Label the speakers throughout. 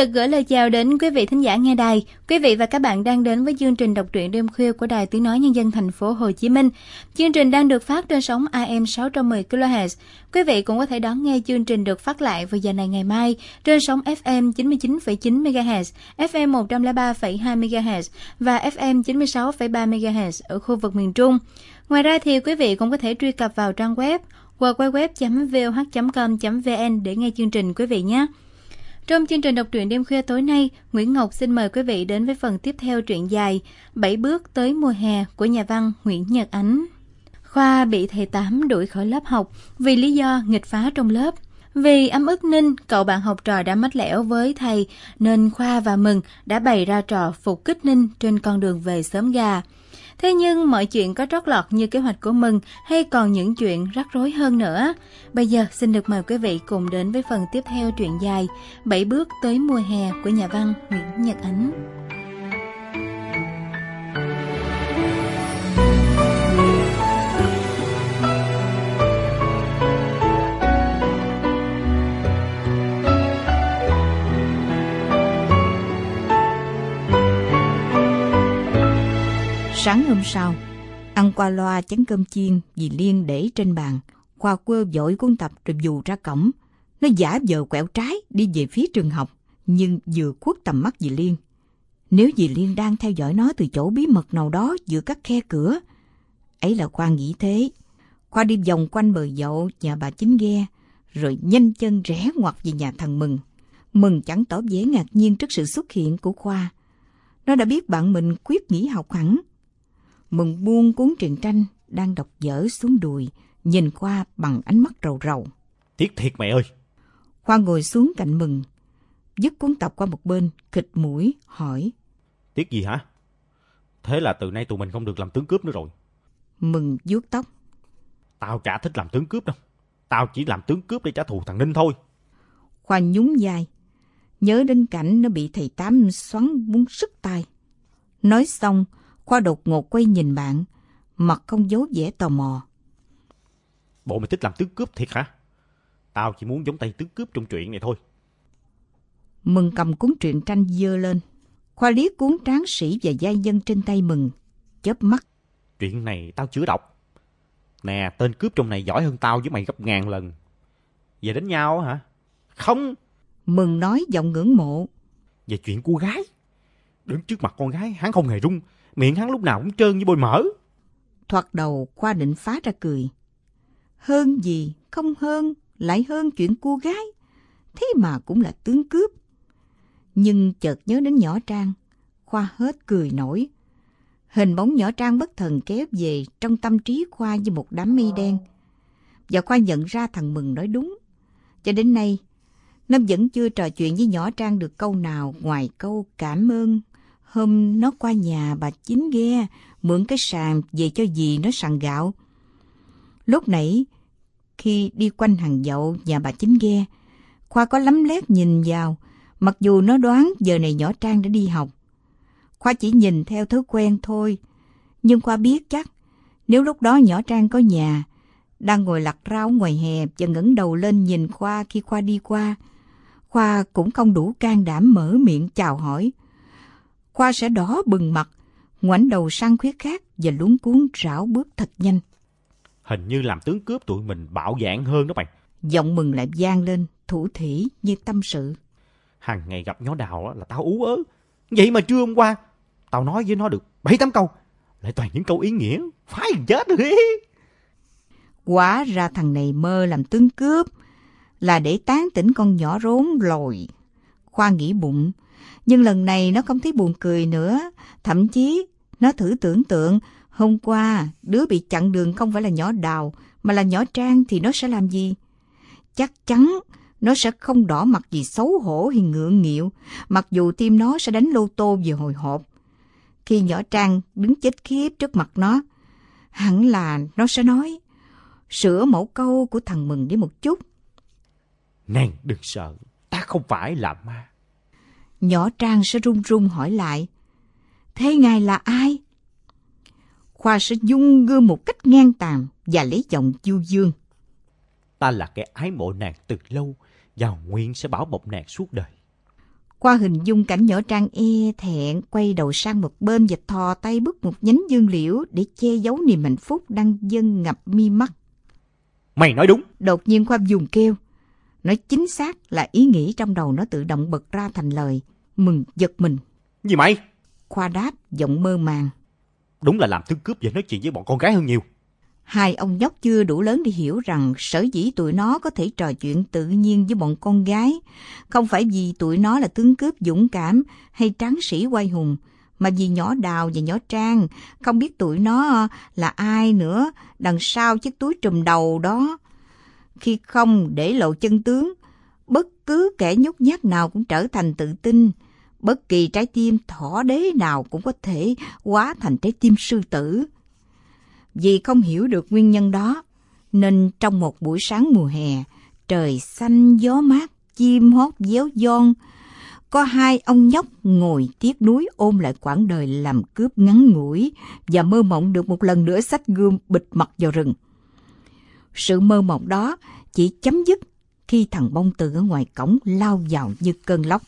Speaker 1: Được gửi lời chào đến quý vị thính giả nghe đài. Quý vị và các bạn đang đến với chương trình đọc truyện đêm khuya của Đài Tiếng nói nhân dân thành phố Hồ Chí Minh. Chương trình đang được phát trên sóng AM 610 kHz. Quý vị cũng có thể đón nghe chương trình được phát lại vào giờ này ngày mai trên sóng FM 99,9 MHz, FM 103,2 MHz và FM 96,3 MHz ở khu vực miền Trung. Ngoài ra thì quý vị cũng có thể truy cập vào trang web www.voh.com.vn để nghe chương trình quý vị nhé. Trong chương trình đọc truyện đêm khuya tối nay, Nguyễn Ngọc xin mời quý vị đến với phần tiếp theo truyện dài Bảy bước tới mùa hè của nhà văn Nguyễn Nhật Ánh. Khoa bị thầy Tám đuổi khỏi lớp học vì lý do nghịch phá trong lớp. Vì ấm ức Ninh, cậu bạn học trò đã mách lẻo với thầy, nên Khoa và Mừng đã bày ra trò phục kích Ninh trên con đường về sớm gà. Thế nhưng mọi chuyện có trót lọt như kế hoạch của Mừng hay còn những chuyện rắc rối hơn nữa? Bây giờ, xin được mời quý vị cùng đến với phần tiếp theo truyện dài Bảy bước tới mùa hè của nhà văn Nguyễn Nhật Ánh.
Speaker 2: Sáng hôm sau, ăn qua loa chén cơm chiên dì Liên để trên bàn. Khoa quơ vội cuốn tập rồi dù ra cổng. Nó giả vờ quẹo trái đi về phía trường học, nhưng vừa khuất tầm mắt dì Liên. Nếu dì Liên đang theo dõi nó từ chỗ bí mật nào đó giữa các khe cửa, ấy là Khoa nghĩ thế. Khoa đi vòng quanh bờ dậu nhà bà chính ghe, rồi nhanh chân rẽ ngoặt về nhà thằng Mừng. Mừng chẳng tỏ vẻ ngạc nhiên trước sự xuất hiện của Khoa. Nó đã biết bạn mình quyết nghỉ học hẳn, Mừng buông cuốn truyện tranh đang đọc dở xuống đùi, nhìn Khoa bằng ánh mắt rầu rầu.
Speaker 3: Tiếc thiệt mẹ ơi!
Speaker 2: Khoa ngồi xuống cạnh Mừng, dứt cuốn tập qua một bên, khịt mũi, hỏi.
Speaker 3: Tiếc gì hả? Thế là từ nay tụi mình không được làm tướng cướp nữa rồi.
Speaker 2: Mừng vuốt tóc.
Speaker 3: Tao chả thích làm tướng cướp đâu. Tao chỉ làm tướng cướp để trả thù thằng Ninh thôi.
Speaker 2: Khoa nhún vai, nhớ đến cảnh nó bị thầy Tám xoắn muốn sức tay. Nói xong, Khoa đột ngột quay nhìn bạn, mặt không giấu vẻ tò mò.
Speaker 3: Bộ mày thích làm tướng cướp thiệt hả? Tao chỉ muốn giống tay tướng cướp trong chuyện này thôi.
Speaker 2: Mừng cầm cuốn truyện tranh dơ lên. Khoa liếc cuốn tráng sĩ và giai nhân trên tay Mừng, chớp mắt.
Speaker 3: Chuyện này tao chưa đọc. Nè, tên cướp trong này giỏi hơn tao với mày gấp ngàn lần. Về đánh nhau hả? Không.
Speaker 2: Mừng nói giọng ngưỡng mộ.
Speaker 3: Về chuyện cô gái. Đứng trước mặt con gái, hắn không hề rung miệng hắn lúc nào cũng trơn như bôi mỡ.
Speaker 2: Thoạt đầu Khoa định phá ra cười. Hơn gì, không hơn, lại hơn chuyện cô gái. Thế mà cũng là tướng cướp. Nhưng chợt nhớ đến nhỏ Trang, Khoa hết cười nổi. Hình bóng nhỏ Trang bất thần kéo về trong tâm trí Khoa như một đám mây đen. Và Khoa nhận ra thằng Mừng nói đúng. Cho đến nay, Nam vẫn chưa trò chuyện với nhỏ Trang được câu nào ngoài câu cảm ơn Hôm nó qua nhà bà Chính ghe, mượn cái sàn về cho dì nó sàn gạo. Lúc nãy, khi đi quanh hàng dậu nhà bà Chính ghe, Khoa có lắm lét nhìn vào, mặc dù nó đoán giờ này nhỏ Trang đã đi học. Khoa chỉ nhìn theo thói quen thôi, nhưng Khoa biết chắc nếu lúc đó nhỏ Trang có nhà, đang ngồi lặt rau ngoài hè và ngẩng đầu lên nhìn Khoa khi Khoa đi qua, Khoa cũng không đủ can đảm mở miệng chào hỏi. Khoa sẽ đỏ bừng mặt, ngoảnh đầu sang khuyết khác và luống cuốn rảo bước thật nhanh.
Speaker 3: Hình như làm tướng cướp tụi mình bạo dạn hơn đó mày.
Speaker 2: Giọng mừng lại vang lên, thủ thỉ như tâm sự.
Speaker 3: Hàng ngày gặp nhó đào là tao ú ớ. Vậy mà trưa hôm qua, tao nói với nó được bảy tám câu. Lại toàn những câu ý nghĩa, phái chết rồi.
Speaker 2: Quả ra thằng này mơ làm tướng cướp là để tán tỉnh con nhỏ rốn lồi. Khoa nghĩ bụng, nhưng lần này nó không thấy buồn cười nữa. Thậm chí, nó thử tưởng tượng, hôm qua đứa bị chặn đường không phải là nhỏ đào, mà là nhỏ trang thì nó sẽ làm gì? Chắc chắn nó sẽ không đỏ mặt gì xấu hổ hay ngượng nghịu, mặc dù tim nó sẽ đánh lô tô về hồi hộp. Khi nhỏ Trang đứng chết khiếp trước mặt nó, hẳn là nó sẽ nói, sửa mẫu câu của thằng Mừng đi một chút.
Speaker 3: Nàng đừng sợ, ta không phải là ma.
Speaker 2: Nhỏ Trang sẽ run run hỏi lại, thế ngài là ai? Khoa sẽ dung gương một cách ngang tàn và lấy giọng du dương.
Speaker 3: Ta là kẻ ái mộ nàng từ lâu và nguyện sẽ bảo bọc nàng suốt đời.
Speaker 2: Qua hình dung cảnh nhỏ Trang e thẹn quay đầu sang một bên và thò tay bứt một nhánh dương liễu để che giấu niềm hạnh phúc đang dâng ngập mi mắt.
Speaker 3: Mày nói đúng.
Speaker 2: Đột nhiên Khoa dùng kêu. Nói chính xác là ý nghĩ trong đầu nó tự động bật ra thành lời. Mừng giật mình.
Speaker 3: Gì mày?
Speaker 2: Khoa đáp giọng mơ màng.
Speaker 3: Đúng là làm tướng cướp và nói chuyện với bọn con gái hơn nhiều.
Speaker 2: Hai ông nhóc chưa đủ lớn để hiểu rằng sở dĩ tụi nó có thể trò chuyện tự nhiên với bọn con gái, không phải vì tụi nó là tướng cướp dũng cảm hay tráng sĩ quay hùng, mà vì nhỏ Đào và nhỏ Trang không biết tụi nó là ai nữa đằng sau chiếc túi trùm đầu đó. Khi không để lộ chân tướng, bất cứ kẻ nhút nhát nào cũng trở thành tự tin. Bất kỳ trái tim thỏ đế nào cũng có thể hóa thành trái tim sư tử. Vì không hiểu được nguyên nhân đó, nên trong một buổi sáng mùa hè, trời xanh gió mát, chim hót déo giòn, có hai ông nhóc ngồi tiếc núi ôm lại quãng đời làm cướp ngắn ngủi và mơ mộng được một lần nữa sách gươm bịt mặt vào rừng. Sự mơ mộng đó chỉ chấm dứt khi thằng bông từ ở ngoài cổng lao vào như cơn lốc.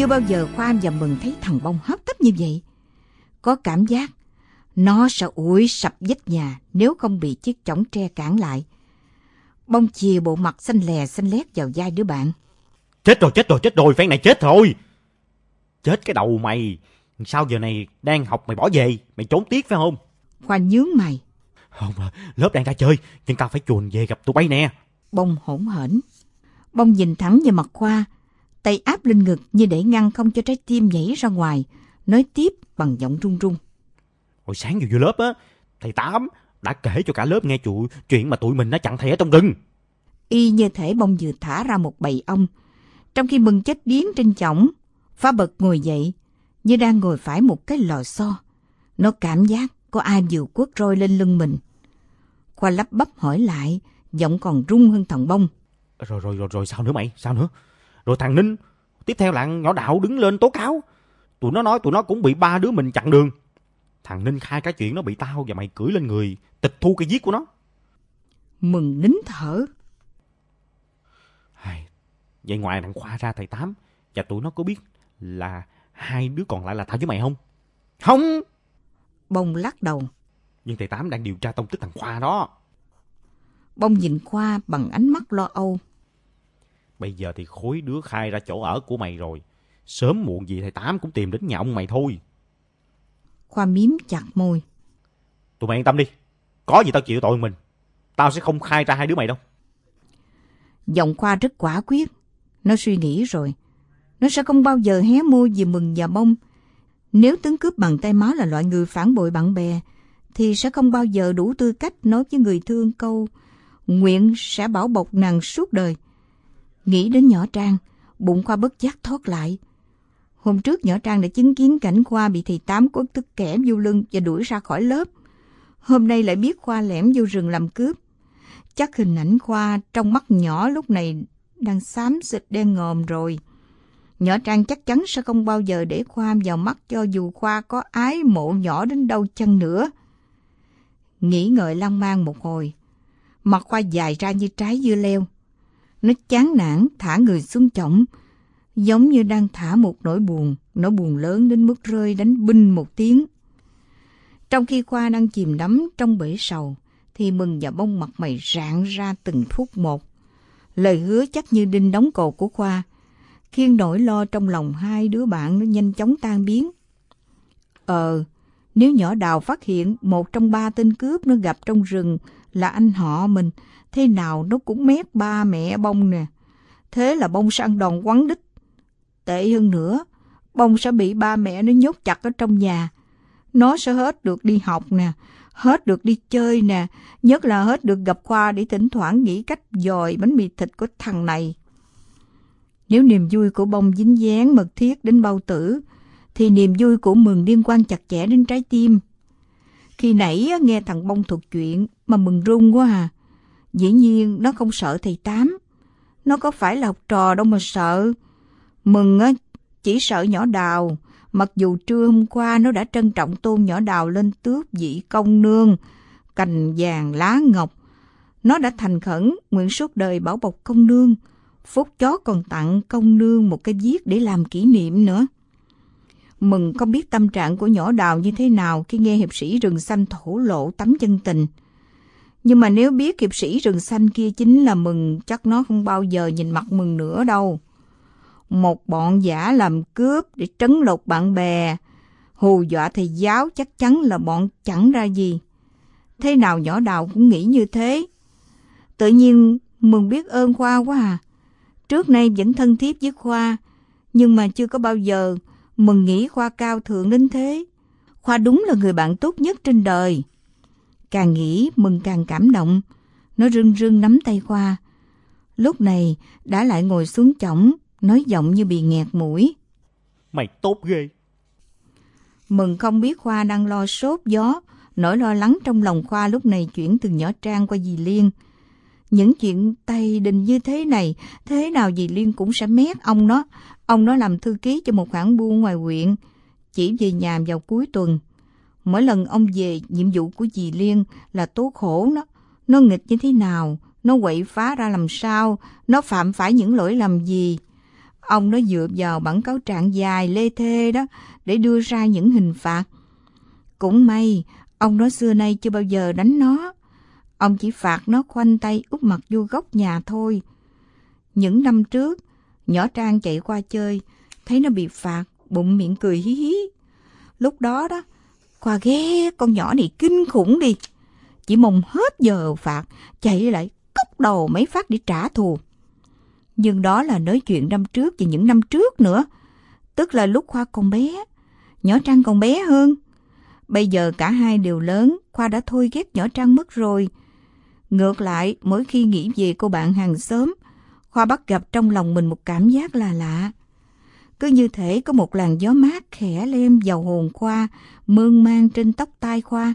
Speaker 2: Chưa bao giờ Khoa và Mừng thấy thằng bông hấp tấp như vậy. Có cảm giác nó sẽ ủi sập vách nhà nếu không bị chiếc chõng tre cản lại. Bông chìa bộ mặt xanh lè xanh lét vào vai đứa bạn.
Speaker 3: Chết rồi, chết rồi, chết rồi, phen này chết rồi. Chết cái đầu mày. Sao giờ này đang học mày bỏ về, mày trốn tiếc phải không?
Speaker 2: Khoa nhướng mày.
Speaker 3: Không, lớp đang ra chơi, nhưng tao phải chuồn về gặp tụi bay nè.
Speaker 2: Bông hỗn hển. Bông nhìn thẳng vào mặt Khoa, tay áp lên ngực như để ngăn không cho trái tim nhảy ra ngoài, nói tiếp bằng giọng run run.
Speaker 3: Hồi sáng vừa vô lớp á, thầy Tám đã kể cho cả lớp nghe chuyện chuyện mà tụi mình đã chặn thầy ở trong rừng.
Speaker 2: Y như thể bông vừa thả ra một bầy ong. Trong khi mừng chết điếng trên chõng, phá bật ngồi dậy, như đang ngồi phải một cái lò xo. Nó cảm giác có ai vừa quất roi lên lưng mình. Khoa lắp bắp hỏi lại, giọng còn rung hơn thằng bông.
Speaker 3: Rồi rồi rồi rồi sao nữa mày, sao nữa? Rồi thằng Ninh, tiếp theo là nhỏ đạo đứng lên tố cáo. Tụi nó nói tụi nó cũng bị ba đứa mình chặn đường. Thằng Ninh khai cái chuyện nó bị tao và mày cưỡi lên người, tịch thu cái giết của nó.
Speaker 2: Mừng nín thở.
Speaker 3: Ai, Vậy ngoài thằng Khoa ra thầy Tám và tụi nó có biết là hai đứa còn lại là tao với mày không? Không!
Speaker 2: Bông lắc đầu.
Speaker 3: Nhưng thầy Tám đang điều tra tông tích thằng Khoa đó.
Speaker 2: Bông nhìn Khoa bằng ánh mắt lo âu.
Speaker 3: Bây giờ thì khối đứa khai ra chỗ ở của mày rồi. Sớm muộn gì thầy Tám cũng tìm đến nhà ông mày thôi.
Speaker 2: Khoa miếm chặt môi.
Speaker 3: Tụi mày yên tâm đi. Có gì tao chịu tội mình. Tao sẽ không khai ra hai đứa mày đâu.
Speaker 2: Giọng Khoa rất quả quyết. Nó suy nghĩ rồi. Nó sẽ không bao giờ hé môi vì mừng và bông. Nếu tướng cướp bằng tay máu là loại người phản bội bạn bè, thì sẽ không bao giờ đủ tư cách nói với người thương câu nguyện sẽ bảo bọc nàng suốt đời. Nghĩ đến nhỏ Trang, bụng Khoa bất giác thoát lại. Hôm trước nhỏ Trang đã chứng kiến cảnh Khoa bị thầy Tám quất tức kẻ vô lưng và đuổi ra khỏi lớp. Hôm nay lại biết Khoa lẻm vô rừng làm cướp. Chắc hình ảnh Khoa trong mắt nhỏ lúc này đang xám xịt đen ngòm rồi. Nhỏ Trang chắc chắn sẽ không bao giờ để Khoa vào mắt cho dù Khoa có ái mộ nhỏ đến đâu chăng nữa. Nghĩ ngợi lan man một hồi, mặt Khoa dài ra như trái dưa leo. Nó chán nản thả người xuống chõng, giống như đang thả một nỗi buồn, nỗi buồn lớn đến mức rơi đánh binh một tiếng. Trong khi Khoa đang chìm đắm trong bể sầu, thì Mừng và Bông mặt mày rạng ra từng phút một. Lời hứa chắc như đinh đóng cột của Khoa. khiến nỗi lo trong lòng hai đứa bạn nó nhanh chóng tan biến. Ờ, nếu nhỏ đào phát hiện một trong ba tên cướp nó gặp trong rừng là anh họ mình, thế nào nó cũng mét ba mẹ bông nè. Thế là bông săn đòn quắn đích. Tệ hơn nữa, bông sẽ bị ba mẹ nó nhốt chặt ở trong nhà. Nó sẽ hết được đi học nè, hết được đi chơi nè, nhất là hết được gặp Khoa để thỉnh thoảng nghĩ cách dòi bánh mì thịt của thằng này. Nếu niềm vui của bông dính dáng mật thiết đến bao tử, thì niềm vui của mừng liên quan chặt chẽ đến trái tim. Khi nãy nghe thằng bông thuật chuyện mà mừng run quá à. Dĩ nhiên nó không sợ thầy Tám. Nó có phải là học trò đâu mà sợ. Mừng á chỉ sợ nhỏ đào, mặc dù trưa hôm qua nó đã trân trọng tôn nhỏ đào lên tước vị công nương, cành vàng lá ngọc. Nó đã thành khẩn nguyện suốt đời bảo bọc công nương, Phúc chó còn tặng công nương một cái viết để làm kỷ niệm nữa. Mừng không biết tâm trạng của nhỏ đào như thế nào khi nghe hiệp sĩ rừng xanh thổ lộ tấm chân tình. Nhưng mà nếu biết hiệp sĩ rừng xanh kia chính là Mừng, chắc nó không bao giờ nhìn mặt Mừng nữa đâu. Một bọn giả làm cướp để trấn lột bạn bè, hù dọa thầy giáo chắc chắn là bọn chẳng ra gì. Thế nào nhỏ đào cũng nghĩ như thế. Tự nhiên Mừng biết ơn Khoa quá à. Trước nay vẫn thân thiết với Khoa, nhưng mà chưa có bao giờ Mừng nghĩ Khoa cao thượng đến thế. Khoa đúng là người bạn tốt nhất trên đời. Càng nghĩ Mừng càng cảm động. Nó rưng rưng nắm tay Khoa. Lúc này đã lại ngồi xuống chõng, nói giọng như bị nghẹt mũi.
Speaker 3: Mày tốt ghê.
Speaker 2: Mừng không biết Khoa đang lo sốt gió, nỗi lo lắng trong lòng Khoa lúc này chuyển từ nhỏ Trang qua dì Liên. Những chuyện tay đình như thế này, thế nào dì Liên cũng sẽ mét ông nó. Ông nó làm thư ký cho một hãng buôn ngoài huyện, chỉ về nhà vào cuối tuần. Mỗi lần ông về, nhiệm vụ của dì Liên là tố khổ nó. Nó nghịch như thế nào, nó quậy phá ra làm sao, nó phạm phải những lỗi làm gì. Ông nó dựa vào bản cáo trạng dài lê thê đó để đưa ra những hình phạt. Cũng may, ông nó xưa nay chưa bao giờ đánh nó. Ông chỉ phạt nó khoanh tay úp mặt vô góc nhà thôi. Những năm trước, nhỏ Trang chạy qua chơi, thấy nó bị phạt, bụng miệng cười hí hí. Lúc đó đó, Khoa ghé con nhỏ này kinh khủng đi. Chỉ mong hết giờ phạt, chạy lại cốc đầu mấy phát để trả thù. Nhưng đó là nói chuyện năm trước và những năm trước nữa. Tức là lúc Khoa còn bé, nhỏ Trang còn bé hơn. Bây giờ cả hai đều lớn, Khoa đã thôi ghét nhỏ Trang mất rồi. Ngược lại, mỗi khi nghĩ về cô bạn hàng xóm, Khoa bắt gặp trong lòng mình một cảm giác là lạ. Cứ như thể có một làn gió mát khẽ lem vào hồn Khoa, mơn man trên tóc tai Khoa.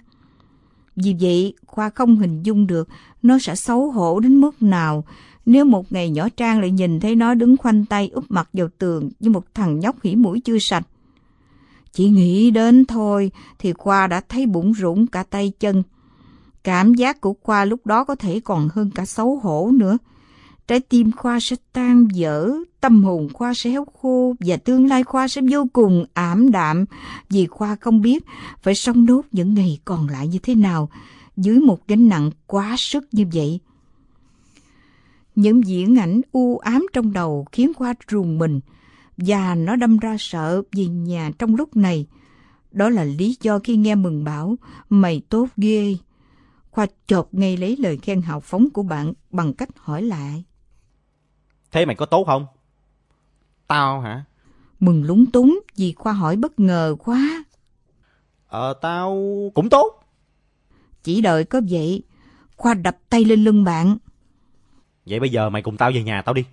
Speaker 2: Vì vậy, Khoa không hình dung được nó sẽ xấu hổ đến mức nào nếu một ngày nhỏ Trang lại nhìn thấy nó đứng khoanh tay úp mặt vào tường như một thằng nhóc hỉ mũi chưa sạch. Chỉ nghĩ đến thôi thì Khoa đã thấy bụng rũng cả tay chân. Cảm giác của Khoa lúc đó có thể còn hơn cả xấu hổ nữa. Trái tim Khoa sẽ tan dở, tâm hồn Khoa sẽ héo khô và tương lai Khoa sẽ vô cùng ảm đạm vì Khoa không biết phải sống nốt những ngày còn lại như thế nào dưới một gánh nặng quá sức như vậy. Những diễn ảnh u ám trong đầu khiến Khoa rùng mình và nó đâm ra sợ vì nhà trong lúc này. Đó là lý do khi nghe mừng bảo mày tốt ghê. Khoa chộp ngay lấy lời khen hào phóng của bạn bằng cách hỏi lại.
Speaker 3: Thế mày có tốt không? Tao hả?
Speaker 2: Mừng lúng túng vì Khoa hỏi bất ngờ quá.
Speaker 3: Ờ, tao cũng tốt.
Speaker 2: Chỉ đợi có vậy, Khoa đập tay lên lưng bạn.
Speaker 3: Vậy bây giờ mày cùng tao về nhà tao đi.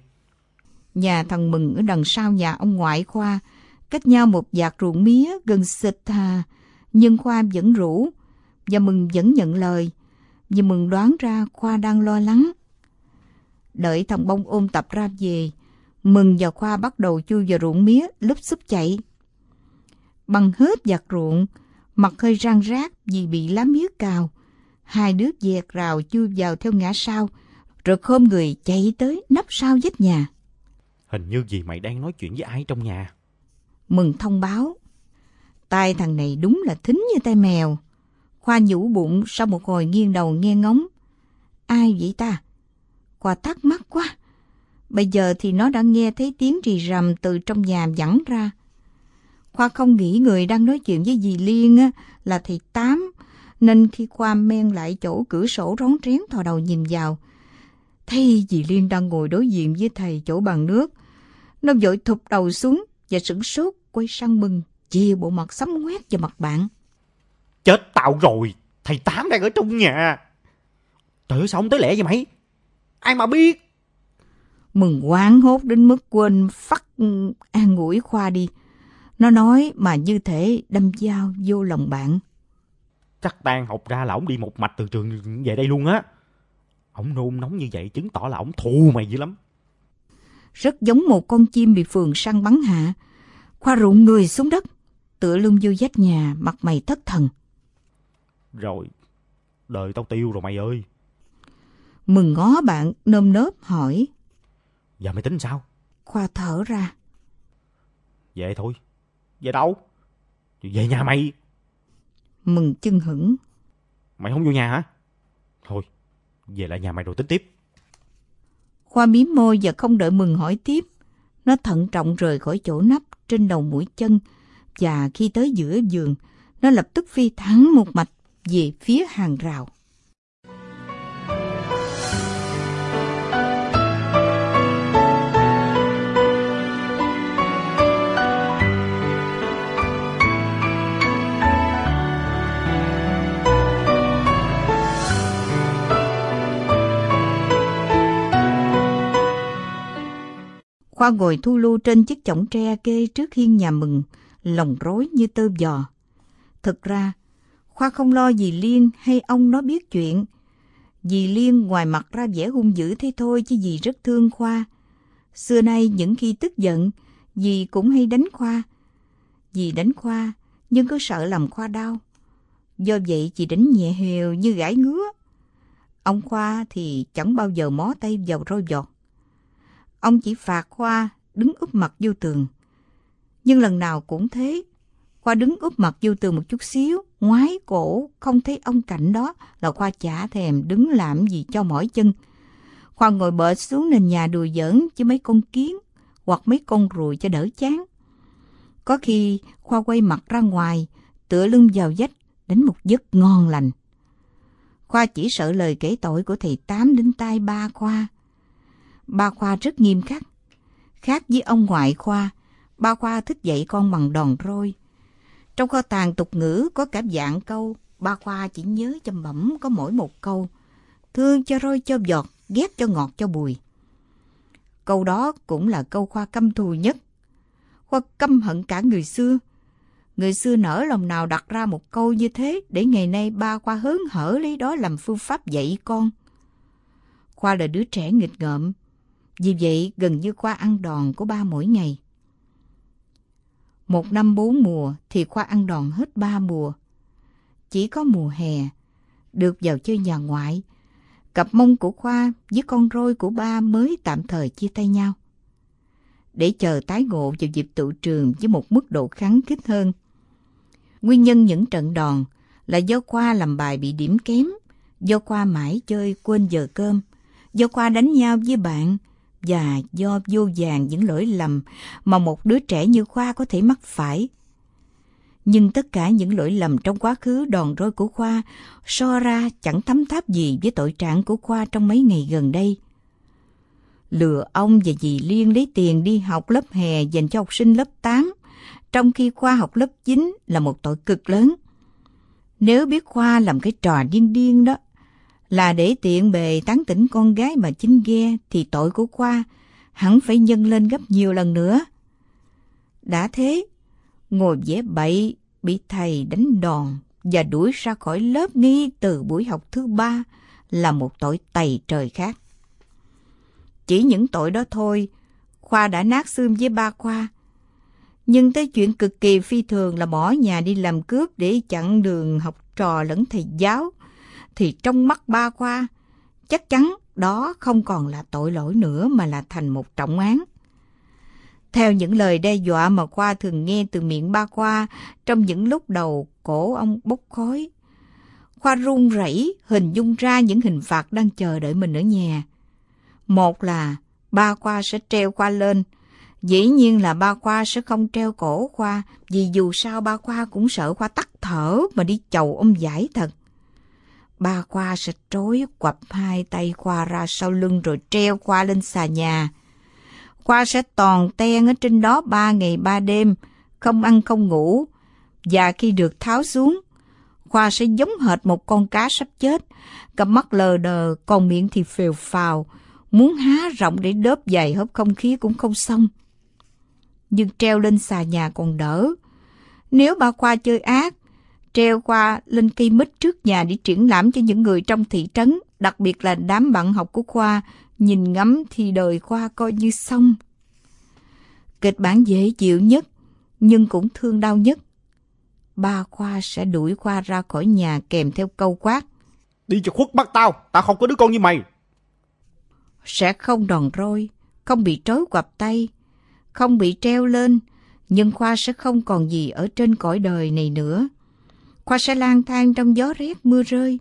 Speaker 2: Nhà thằng Mừng ở đằng sau nhà ông ngoại Khoa, cách nhau một vạt ruộng mía gần xịt hà. Nhưng Khoa vẫn rủ, và Mừng vẫn nhận lời, vì Mừng đoán ra Khoa đang lo lắng. Đợi thằng bông ôm tập ra về, Mừng và Khoa bắt đầu chui vào ruộng mía, lúc xúc chạy. Bằng hết vạt ruộng, mặt hơi răng rác vì bị lá mía cào. Hai đứa dẹt rào chui vào theo ngã sau, rồi khom người chạy tới nấp sau vách nhà.
Speaker 3: Hình như gì mày đang nói chuyện với ai trong nhà.
Speaker 2: Mừng thông báo. Tai thằng này đúng là thính như tay mèo. Khoa nhủ bụng sau một hồi nghiêng đầu nghe ngóng. Ai vậy ta? Quà thắc mắc quá. Bây giờ thì nó đã nghe thấy tiếng rì rầm từ trong nhà dẫn ra. Khoa không nghĩ người đang nói chuyện với dì Liên á, là thầy Tám, nên khi Khoa men lại chỗ cửa sổ rón rén thò đầu nhìn vào, thấy dì Liên đang ngồi đối diện với thầy chỗ bàn nước. Nó vội thụp đầu xuống và sửng sốt quay sang mừng, chia bộ mặt sấm ngoét vào mặt bạn.
Speaker 3: Chết tao rồi, thầy Tám đang ở trong nhà. Trời ơi sao không tới lẽ vậy mày? Ai mà biết?
Speaker 2: Mừng quán hốt đến mức quên phát an ủi Khoa đi. Nó nói mà như thể đâm dao vô lòng bạn.
Speaker 3: Chắc tan học ra là ổng đi một mạch từ trường về đây luôn á. Ổng nôn nóng như vậy chứng tỏ là ổng thù mày dữ lắm.
Speaker 2: Rất giống một con chim bị phường săn bắn hạ. Khoa rụng người xuống đất, tựa lưng vô vách nhà, mặt mày thất thần.
Speaker 3: Rồi, đời tao tiêu rồi mày ơi.
Speaker 2: Mừng ngó bạn nơm nớp hỏi.
Speaker 3: Giờ mày tính sao?
Speaker 2: Khoa thở ra.
Speaker 3: Về thôi. Về đâu? Về nhà mày.
Speaker 2: Mừng chân hững.
Speaker 3: Mày không vô nhà hả? Thôi, về lại nhà mày rồi tính tiếp.
Speaker 2: Khoa miếm môi và không đợi Mừng hỏi tiếp. Nó thận trọng rời khỏi chỗ nắp trên đầu mũi chân và khi tới giữa giường, nó lập tức phi thẳng một mạch về phía hàng rào. Khoa ngồi thu lưu trên chiếc chõng tre kê trước hiên nhà mừng, lòng rối như tơ giò. Thực ra, Khoa không lo gì Liên hay ông nó biết chuyện. Dì Liên ngoài mặt ra vẻ hung dữ thế thôi chứ dì rất thương Khoa. Xưa nay những khi tức giận, dì cũng hay đánh Khoa. Dì đánh Khoa, nhưng cứ sợ làm Khoa đau. Do vậy chị đánh nhẹ hều như gãi ngứa. Ông Khoa thì chẳng bao giờ mó tay vào roi giọt. Ông chỉ phạt Khoa đứng úp mặt vô tường. Nhưng lần nào cũng thế. Khoa đứng úp mặt vô tường một chút xíu, ngoái cổ, không thấy ông cạnh đó là Khoa chả thèm đứng làm gì cho mỏi chân. Khoa ngồi bệt xuống nền nhà đùa giỡn chứ mấy con kiến hoặc mấy con ruồi cho đỡ chán. Có khi Khoa quay mặt ra ngoài, tựa lưng vào vách, đánh một giấc ngon lành. Khoa chỉ sợ lời kể tội của thầy Tám đến tai ba Khoa. Ba Khoa rất nghiêm khắc. Khác với ông ngoại Khoa, ba Khoa thích dạy con bằng đòn roi. Trong kho tàng tục ngữ có cả dạng câu, ba Khoa chỉ nhớ châm bẩm có mỗi một câu. Thương cho roi cho giọt, ghét cho ngọt cho bùi. Câu đó cũng là câu Khoa căm thù nhất. Khoa căm hận cả người xưa. Người xưa nở lòng nào đặt ra một câu như thế để ngày nay ba Khoa hớn hở lấy đó làm phương pháp dạy con. Khoa là đứa trẻ nghịch ngợm, vì vậy gần như Khoa ăn đòn của ba mỗi ngày. Một năm bốn mùa thì Khoa ăn đòn hết ba mùa. Chỉ có mùa hè, được vào chơi nhà ngoại, cặp mông của Khoa với con roi của ba mới tạm thời chia tay nhau. Để chờ tái ngộ vào dịp tụ trường với một mức độ kháng khích hơn. Nguyên nhân những trận đòn là do Khoa làm bài bị điểm kém, do Khoa mãi chơi quên giờ cơm, do Khoa đánh nhau với bạn, và do vô vàng những lỗi lầm mà một đứa trẻ như Khoa có thể mắc phải. Nhưng tất cả những lỗi lầm trong quá khứ đòn roi của Khoa so ra chẳng thấm tháp gì với tội trạng của Khoa trong mấy ngày gần đây. Lừa ông và dì Liên lấy tiền đi học lớp hè dành cho học sinh lớp 8, trong khi Khoa học lớp 9 là một tội cực lớn. Nếu biết Khoa làm cái trò điên điên đó, là để tiện bề tán tỉnh con gái mà chính ghe thì tội của Khoa hẳn phải nhân lên gấp nhiều lần nữa. Đã thế, ngồi vẽ bậy bị thầy đánh đòn và đuổi ra khỏi lớp ngay từ buổi học thứ ba là một tội tày trời khác. Chỉ những tội đó thôi, Khoa đã nát xương với ba Khoa. Nhưng tới chuyện cực kỳ phi thường là bỏ nhà đi làm cướp để chặn đường học trò lẫn thầy giáo thì trong mắt ba Khoa, chắc chắn đó không còn là tội lỗi nữa mà là thành một trọng án. Theo những lời đe dọa mà Khoa thường nghe từ miệng ba Khoa trong những lúc đầu cổ ông bốc khói, Khoa run rẩy hình dung ra những hình phạt đang chờ đợi mình ở nhà. Một là ba Khoa sẽ treo Khoa lên. Dĩ nhiên là ba Khoa sẽ không treo cổ Khoa, vì dù sao ba Khoa cũng sợ Khoa tắt thở mà đi chầu ông giải thật. Ba Khoa sẽ trối quặp hai tay Khoa ra sau lưng rồi treo Khoa lên xà nhà. Khoa sẽ toàn ten ở trên đó ba ngày ba đêm, không ăn không ngủ. Và khi được tháo xuống, Khoa sẽ giống hệt một con cá sắp chết, cặp mắt lờ đờ, còn miệng thì phều phào, muốn há rộng để đớp dày hớp không khí cũng không xong. Nhưng treo lên xà nhà còn đỡ. Nếu ba Khoa chơi ác, treo Khoa lên cây mít trước nhà để triển lãm cho những người trong thị trấn, đặc biệt là đám bạn học của Khoa, nhìn ngắm thì đời Khoa coi như xong. Kịch bản dễ chịu nhất, nhưng cũng thương đau nhất. Ba Khoa sẽ đuổi Khoa ra khỏi nhà kèm theo câu quát.
Speaker 3: Đi cho khuất bắt tao, tao không có đứa con như mày.
Speaker 2: Sẽ không đòn roi, không bị trói quặp tay, không bị treo lên, nhưng Khoa sẽ không còn gì ở trên cõi đời này nữa. Khoa sẽ lang thang trong gió rét mưa rơi,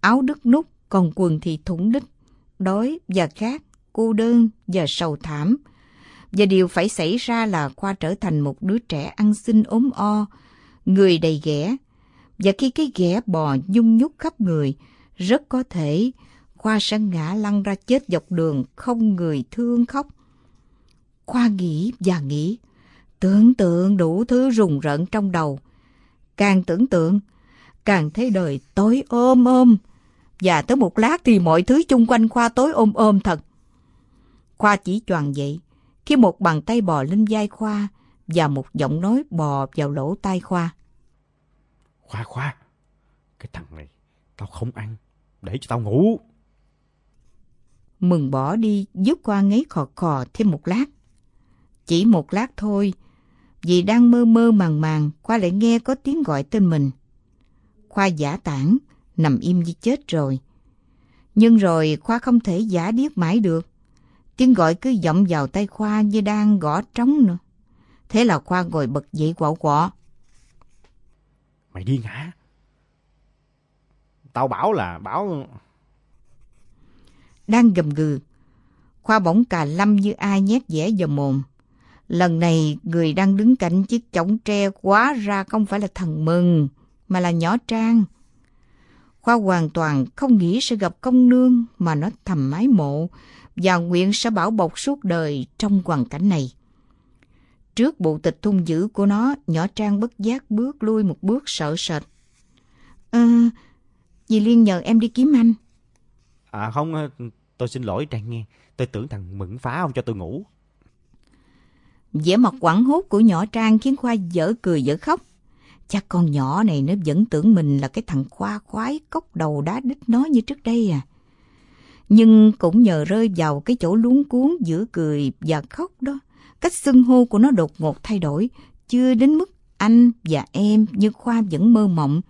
Speaker 2: áo đứt nút, còn quần thì thủng đích, đói và khát, cô đơn và sầu thảm. Và điều phải xảy ra là Khoa trở thành một đứa trẻ ăn xin ốm o, người đầy ghẻ. Và khi cái ghẻ bò nhung nhúc khắp người, rất có thể Khoa sẽ ngã lăn ra chết dọc đường không người thương khóc. Khoa nghĩ và nghĩ, tưởng tượng đủ thứ rùng rợn trong đầu. Càng tưởng tượng, càng thấy đời tối ôm ôm. Và tới một lát thì mọi thứ chung quanh Khoa tối ôm ôm thật. Khoa chỉ choàng dậy khi một bàn tay bò lên vai Khoa và một giọng nói bò vào lỗ tai Khoa.
Speaker 3: Khoa khoa, cái thằng này tao không ăn, để cho tao ngủ.
Speaker 2: Mừng bỏ đi giúp Khoa ngáy khò khò thêm một lát. Chỉ một lát thôi, vì đang mơ mơ màng màng, Khoa lại nghe có tiếng gọi tên mình. Khoa giả tản, nằm im như chết rồi. Nhưng rồi Khoa không thể giả điếc mãi được. Tiếng gọi cứ vọng vào tay Khoa như đang gõ trống nữa. Thế là Khoa ngồi bật dậy quạo quọ.
Speaker 3: Mày điên hả? Tao bảo là bảo...
Speaker 2: Đang gầm gừ, Khoa bỗng cà lâm như ai nhét dẻ vào mồm. Lần này người đang đứng cạnh chiếc chõng tre quá ra không phải là thằng Mừng, mà là nhỏ Trang. Khoa hoàn toàn không nghĩ sẽ gặp công nương mà nó thầm mái mộ và nguyện sẽ bảo bọc suốt đời trong hoàn cảnh này. Trước bộ tịch hung dữ của nó, nhỏ Trang bất giác bước lui một bước sợ sệt. Ờ, dì Liên nhờ em đi kiếm anh.
Speaker 3: À không, tôi xin lỗi Trang nghe. Tôi tưởng thằng Mừng phá ông cho tôi ngủ
Speaker 2: vẻ mặt quảng hốt của nhỏ Trang khiến Khoa dở cười dở khóc. Chắc con nhỏ này nó vẫn tưởng mình là cái thằng khoa khoái cốc đầu đá đít nó như trước đây à. Nhưng cũng nhờ rơi vào cái chỗ luống cuốn giữa cười và khóc đó. Cách xưng hô của nó đột ngột thay đổi, chưa đến mức anh và em như Khoa vẫn mơ mộng.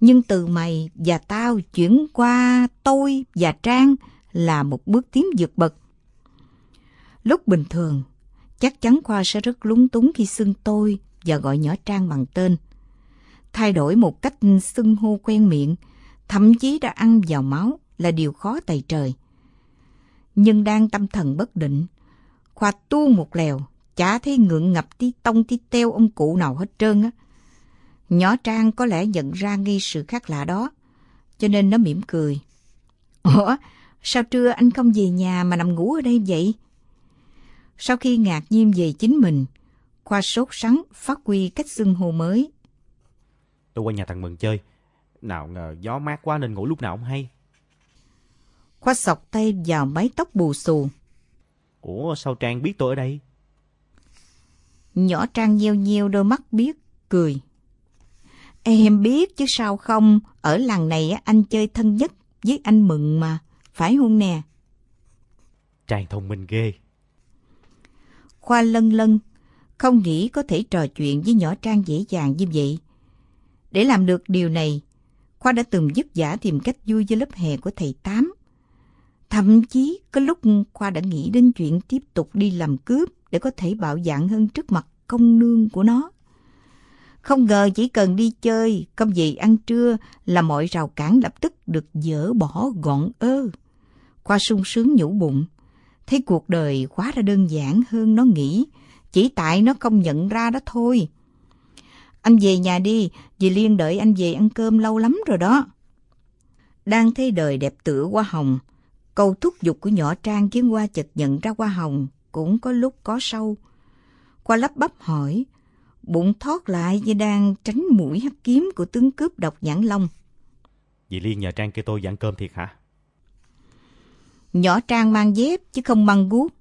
Speaker 2: Nhưng từ mày và tao chuyển qua tôi và Trang là một bước tiến vượt bậc. Lúc bình thường, chắc chắn Khoa sẽ rất lúng túng khi xưng tôi và gọi nhỏ Trang bằng tên. Thay đổi một cách xưng hô quen miệng, thậm chí đã ăn vào máu là điều khó tày trời. Nhưng đang tâm thần bất định, Khoa tu một lèo, chả thấy ngượng ngập tí tông tí teo ông cụ nào hết trơn á. Nhỏ Trang có lẽ nhận ra ngay sự khác lạ đó, cho nên nó mỉm cười. Ủa, sao trưa anh không về nhà mà nằm ngủ ở đây vậy? Sau khi ngạc nhiên về chính mình, Khoa sốt sắng phát huy cách xưng hô mới.
Speaker 3: Tôi qua nhà thằng Mừng chơi. Nào ngờ gió mát quá nên ngủ lúc nào không hay.
Speaker 2: Khoa sọc tay vào mái tóc bù xù.
Speaker 3: Ủa sao Trang biết tôi ở đây?
Speaker 2: Nhỏ Trang nheo nheo đôi mắt biết, cười. Em biết chứ sao không, ở làng này anh chơi thân nhất với anh Mừng mà, phải không nè?
Speaker 3: Trang thông minh ghê.
Speaker 2: Khoa lân lân, không nghĩ có thể trò chuyện với nhỏ Trang dễ dàng như vậy. Để làm được điều này, Khoa đã từng giúp giả tìm cách vui với lớp hè của thầy Tám. Thậm chí có lúc Khoa đã nghĩ đến chuyện tiếp tục đi làm cướp để có thể bạo dạn hơn trước mặt công nương của nó. Không ngờ chỉ cần đi chơi, công gì ăn trưa là mọi rào cản lập tức được dỡ bỏ gọn ơ. Khoa sung sướng nhủ bụng. Thấy cuộc đời quá ra đơn giản hơn nó nghĩ, chỉ tại nó không nhận ra đó thôi. Anh về nhà đi, dì Liên đợi anh về ăn cơm lâu lắm rồi đó. Đang thấy đời đẹp tựa hoa hồng, câu thúc giục của nhỏ Trang khiến Hoa chợt nhận ra hoa hồng cũng có lúc có sâu. Qua lắp bắp hỏi, bụng thoát lại như đang tránh mũi hắc kiếm của tướng cướp độc nhãn long.
Speaker 3: Dì Liên nhờ Trang kêu tôi dặn cơm thiệt hả?
Speaker 2: Nhỏ Trang mang dép chứ không mang guốc.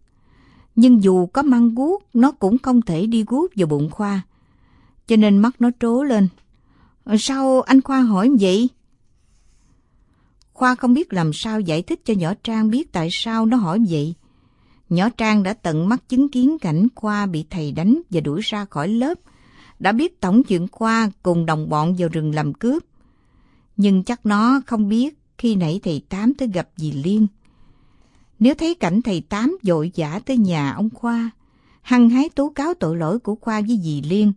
Speaker 2: Nhưng dù có mang guốc, nó cũng không thể đi guốc vào bụng Khoa. Cho nên mắt nó trố lên. Ờ, sao anh Khoa hỏi vậy? Khoa không biết làm sao giải thích cho nhỏ Trang biết tại sao nó hỏi vậy. Nhỏ Trang đã tận mắt chứng kiến cảnh Khoa bị thầy đánh và đuổi ra khỏi lớp. Đã biết tổng chuyện Khoa cùng đồng bọn vào rừng làm cướp. Nhưng chắc nó không biết khi nãy thầy Tám tới gặp dì Liên. Nếu thấy cảnh thầy Tám dội dã tới nhà ông Khoa, hăng hái tố cáo tội lỗi của Khoa với dì Liên,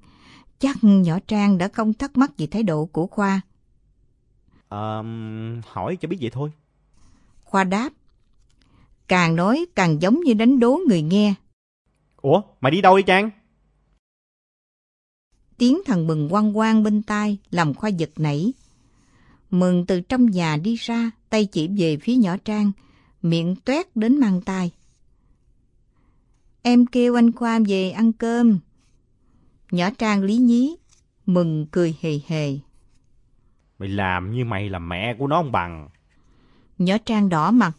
Speaker 2: chắc nhỏ Trang đã không thắc mắc về thái độ của Khoa.
Speaker 3: À, hỏi cho biết vậy thôi.
Speaker 2: Khoa đáp. Càng nói càng giống như đánh đố người nghe.
Speaker 3: Ủa, mày đi đâu đi Trang?
Speaker 2: Tiếng thằng Mừng quang quang bên tai làm Khoa giật nảy. Mừng từ trong nhà đi ra, tay chỉ về phía nhỏ Trang, miệng toét đến mang tai. Em kêu anh Khoa về ăn cơm. Nhỏ Trang lý nhí, Mừng cười hề hề.
Speaker 3: Mày làm như mày là mẹ của nó không bằng.
Speaker 2: Nhỏ Trang đỏ mặt.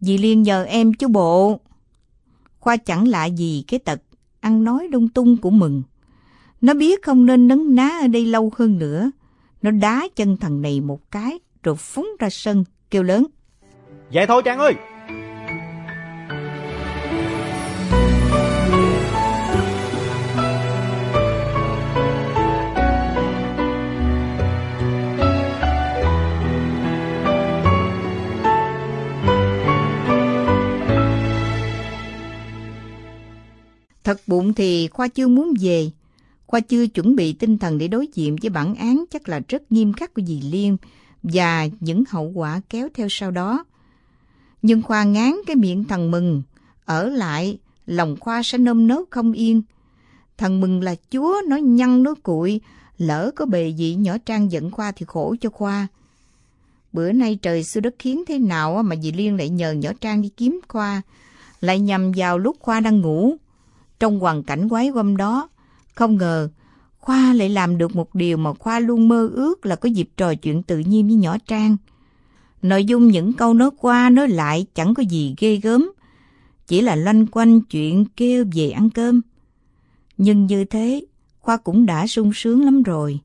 Speaker 2: Dì Liên nhờ em chú bộ. Khoa chẳng lạ gì cái tật ăn nói lung tung của Mừng. Nó biết không nên nấn ná ở đây lâu hơn nữa. Nó đá chân thằng này một cái rồi phóng ra sân kêu lớn.
Speaker 3: Vậy thôi Trang ơi!
Speaker 2: Thật bụng thì Khoa chưa muốn về. Khoa chưa chuẩn bị tinh thần để đối diện với bản án chắc là rất nghiêm khắc của dì Liên và những hậu quả kéo theo sau đó. Nhưng Khoa ngán cái miệng thằng Mừng, ở lại, lòng Khoa sẽ nôm nớp không yên. Thằng Mừng là chúa, nó nhăn nó cụi, lỡ có bề gì nhỏ Trang giận Khoa thì khổ cho Khoa. Bữa nay trời xưa đất khiến thế nào mà dì Liên lại nhờ nhỏ Trang đi kiếm Khoa, lại nhằm vào lúc Khoa đang ngủ. Trong hoàn cảnh quái quâm đó, không ngờ Khoa lại làm được một điều mà Khoa luôn mơ ước là có dịp trò chuyện tự nhiên với nhỏ Trang. Nội dung những câu nói qua nói lại chẳng có gì ghê gớm, chỉ là loanh quanh chuyện kêu về ăn cơm. Nhưng như thế, Khoa cũng đã sung sướng lắm rồi.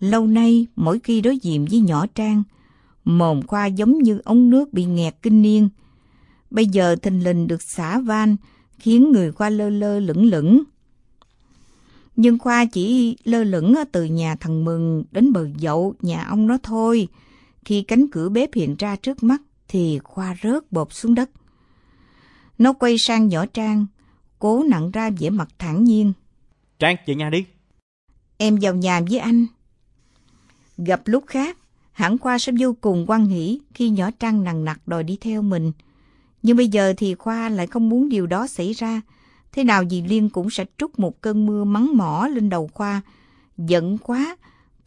Speaker 2: Lâu nay, mỗi khi đối diện với nhỏ Trang, mồm Khoa giống như ống nước bị nghẹt kinh niên. Bây giờ thình lình được xả van, khiến người Khoa lơ lơ lửng lửng. Nhưng Khoa chỉ lơ lửng từ nhà thằng Mừng đến bờ dậu nhà ông nó thôi. Khi cánh cửa bếp hiện ra trước mắt thì Khoa rớt bột xuống đất. Nó quay sang nhỏ Trang, cố nặng ra vẻ mặt thản nhiên.
Speaker 3: Trang, về nhà đi.
Speaker 2: Em vào nhà với anh. Gặp lúc khác, hẳn Khoa sẽ vô cùng quan hỷ khi nhỏ Trang nặng nặc đòi đi theo mình. Nhưng bây giờ thì Khoa lại không muốn điều đó xảy ra. Thế nào dì Liên cũng sẽ trút một cơn mưa mắng mỏ lên đầu Khoa. Giận quá,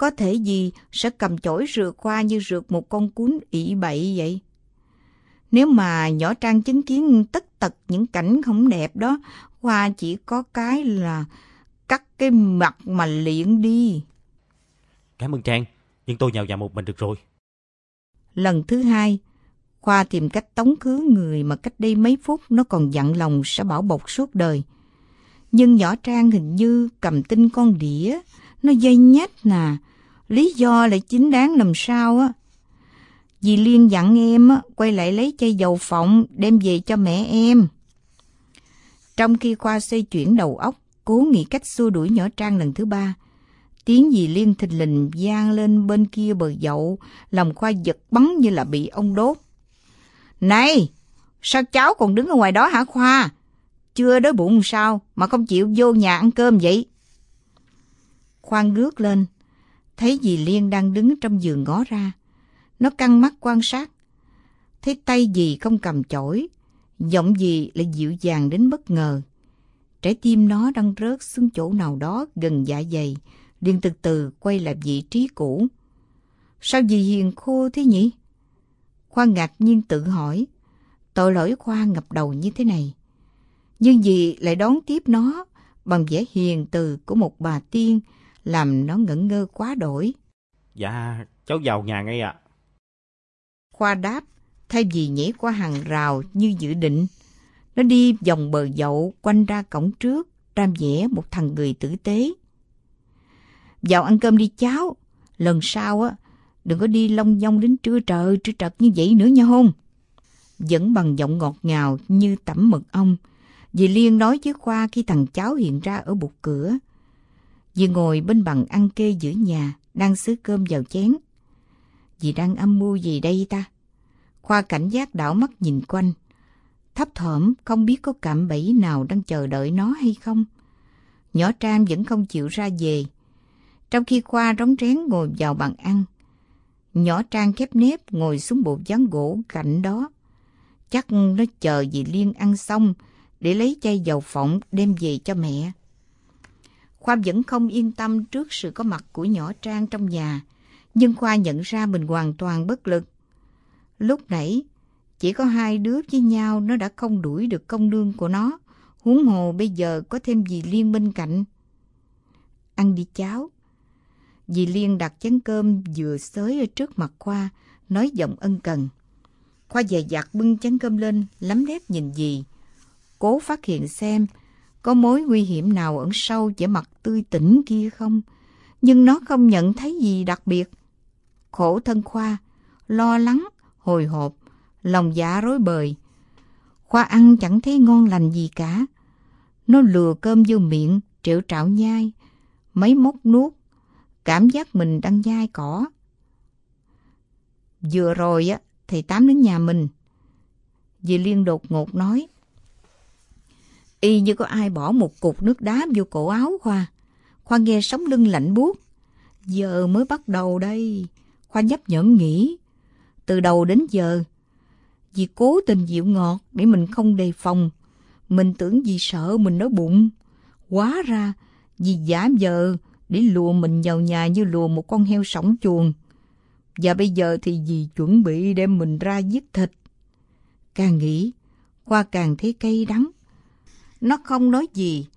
Speaker 2: có thể gì sẽ cầm chổi rượt Khoa như rượt một con cún ị bậy vậy. Nếu mà nhỏ Trang chứng kiến tất tật những cảnh không đẹp đó, Khoa chỉ có cái là cắt cái mặt mà liện đi.
Speaker 3: Cảm ơn Trang, nhưng tôi nhào vào một mình được rồi.
Speaker 2: Lần thứ hai, Khoa tìm cách tống khứ người mà cách đây mấy phút nó còn dặn lòng sẽ bảo bọc suốt đời. Nhưng nhỏ Trang hình như cầm tinh con đĩa, nó dây nhách nà, lý do lại chính đáng làm sao á. Dì Liên dặn em á, quay lại lấy chai dầu phộng đem về cho mẹ em. Trong khi Khoa xoay chuyển đầu óc, cố nghĩ cách xua đuổi nhỏ Trang lần thứ ba, tiếng dì Liên thình lình vang lên bên kia bờ dậu, lòng Khoa giật bắn như là bị ông đốt. Này, sao cháu còn đứng ở ngoài đó hả Khoa? Chưa đói bụng sao mà không chịu vô nhà ăn cơm vậy? Khoa ngước lên, thấy dì Liên đang đứng trong giường ngó ra. Nó căng mắt quan sát. Thấy tay dì không cầm chổi, Giọng gì lại dịu dàng đến bất ngờ. Trái tim nó đang rớt xuống chỗ nào đó gần dạ dày, liền từ từ quay lại vị trí cũ. Sao dì hiền khô thế nhỉ? Khoa ngạc nhiên tự hỏi, tội lỗi Khoa ngập đầu như thế này. Nhưng dì lại đón tiếp nó bằng vẻ hiền từ của một bà tiên, làm nó ngẩn ngơ quá đổi.
Speaker 3: Dạ, cháu vào nhà ngay ạ.
Speaker 2: Khoa đáp, thay vì nhảy qua hàng rào như dự định. Nó đi vòng bờ dậu quanh ra cổng trước, ram vẽ một thằng người tử tế. Vào ăn cơm đi cháu, lần sau á, đừng có đi long nhong đến trưa trời, trưa trật như vậy nữa nha hôn. Vẫn bằng giọng ngọt ngào như tẩm mật ong, dì Liên nói với Khoa khi thằng cháu hiện ra ở bục cửa. Dì ngồi bên bằng ăn kê giữa nhà, đang xứ cơm vào chén. Dì đang âm mưu gì đây ta? Khoa cảnh giác đảo mắt nhìn quanh. Thấp thỏm không biết có cạm bẫy nào đang chờ đợi nó hay không. Nhỏ Trang vẫn không chịu ra về. Trong khi Khoa rón rén ngồi vào bàn ăn, nhỏ Trang khép nếp ngồi xuống bộ ván gỗ cạnh đó. Chắc nó chờ dì Liên ăn xong để lấy chai dầu phộng đem về cho mẹ. Khoa vẫn không yên tâm trước sự có mặt của nhỏ Trang trong nhà, nhưng Khoa nhận ra mình hoàn toàn bất lực. Lúc nãy, chỉ có hai đứa với nhau nó đã không đuổi được công nương của nó, huống hồ bây giờ có thêm dì Liên bên cạnh. Ăn đi cháo. Dì Liên đặt chén cơm vừa xới ở trước mặt Khoa, nói giọng ân cần. Khoa dè dặt bưng chén cơm lên, lắm lép nhìn dì. Cố phát hiện xem có mối nguy hiểm nào ẩn sâu vẻ mặt tươi tỉnh kia không? Nhưng nó không nhận thấy gì đặc biệt. Khổ thân Khoa, lo lắng, hồi hộp, lòng dạ rối bời. Khoa ăn chẳng thấy ngon lành gì cả. Nó lừa cơm vô miệng, triệu trạo nhai, mấy mốc nuốt, cảm giác mình đang nhai cỏ. Vừa rồi á, thầy Tám đến nhà mình. Dì Liên đột ngột nói, y như có ai bỏ một cục nước đá vô cổ áo Khoa. Khoa nghe sống lưng lạnh buốt. Giờ mới bắt đầu đây. Khoa nhấp nhẫn nghĩ. Từ đầu đến giờ, vì cố tình dịu ngọt để mình không đề phòng. Mình tưởng vì sợ mình nói bụng. Quá ra, vì giả vờ để lùa mình vào nhà như lùa một con heo sống chuồng. Và bây giờ thì dì chuẩn bị đem mình ra giết thịt. Càng nghĩ, Khoa càng thấy cay đắng. Nó không nói gì,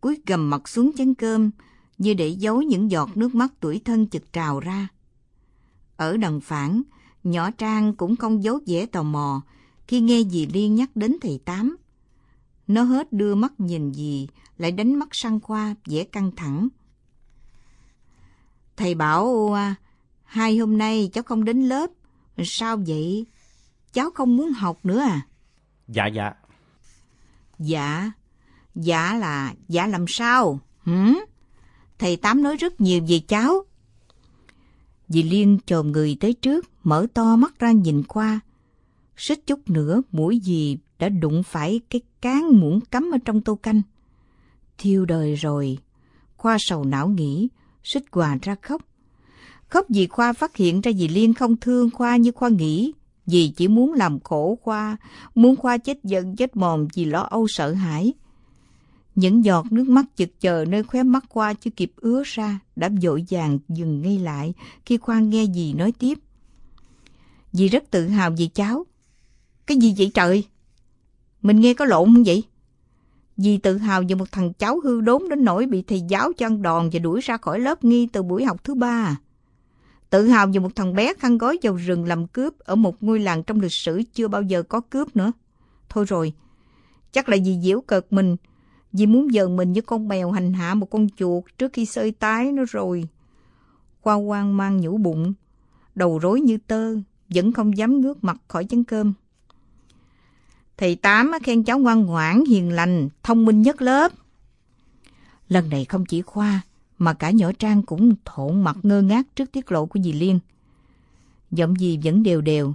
Speaker 2: cúi gầm mặt xuống chén cơm, như để giấu những giọt nước mắt tuổi thân chực trào ra. Ở đằng phản, nhỏ Trang cũng không giấu vẻ tò mò khi nghe dì Liên nhắc đến thầy Tám. Nó hết đưa mắt nhìn dì, lại đánh mắt sang qua, vẻ căng thẳng. Thầy bảo, à, hai hôm nay cháu không đến lớp, sao vậy? Cháu không muốn học nữa à?
Speaker 3: Dạ dạ.
Speaker 2: Dạ, dạ là, dạ làm sao? Hử? Thầy Tám nói rất nhiều về cháu. Dì Liên chồm người tới trước, mở to mắt ra nhìn qua. Xích chút nữa, mũi dì đã đụng phải cái cán muỗng cắm ở trong tô canh. Thiêu đời rồi. Khoa sầu não nghĩ, xích quà ra khóc. Khóc vì Khoa phát hiện ra dì Liên không thương Khoa như Khoa nghĩ. Dì chỉ muốn làm khổ Khoa, muốn Khoa chết giận chết mòn vì lo âu sợ hãi. Những giọt nước mắt chực chờ nơi khóe mắt qua chưa kịp ứa ra, đã vội vàng dừng ngay lại khi Khoan nghe dì nói tiếp. Dì rất tự hào vì cháu. Cái gì vậy trời? Mình nghe có lộn không vậy? Dì tự hào về một thằng cháu hư đốn đến nỗi bị thầy giáo cho ăn đòn và đuổi ra khỏi lớp nghi từ buổi học thứ ba? Tự hào về một thằng bé khăn gói vào rừng làm cướp ở một ngôi làng trong lịch sử chưa bao giờ có cướp nữa. Thôi rồi, chắc là dì diễu cợt mình vì muốn dần mình như con mèo hành hạ một con chuột trước khi sơi tái nó rồi. Khoa quan mang nhũ bụng, đầu rối như tơ, vẫn không dám ngước mặt khỏi chén cơm. Thầy Tám khen cháu ngoan ngoãn, hiền lành, thông minh nhất lớp. Lần này không chỉ Khoa, mà cả nhỏ Trang cũng thộn mặt ngơ ngác trước tiết lộ của dì Liên. Giọng dì vẫn đều đều,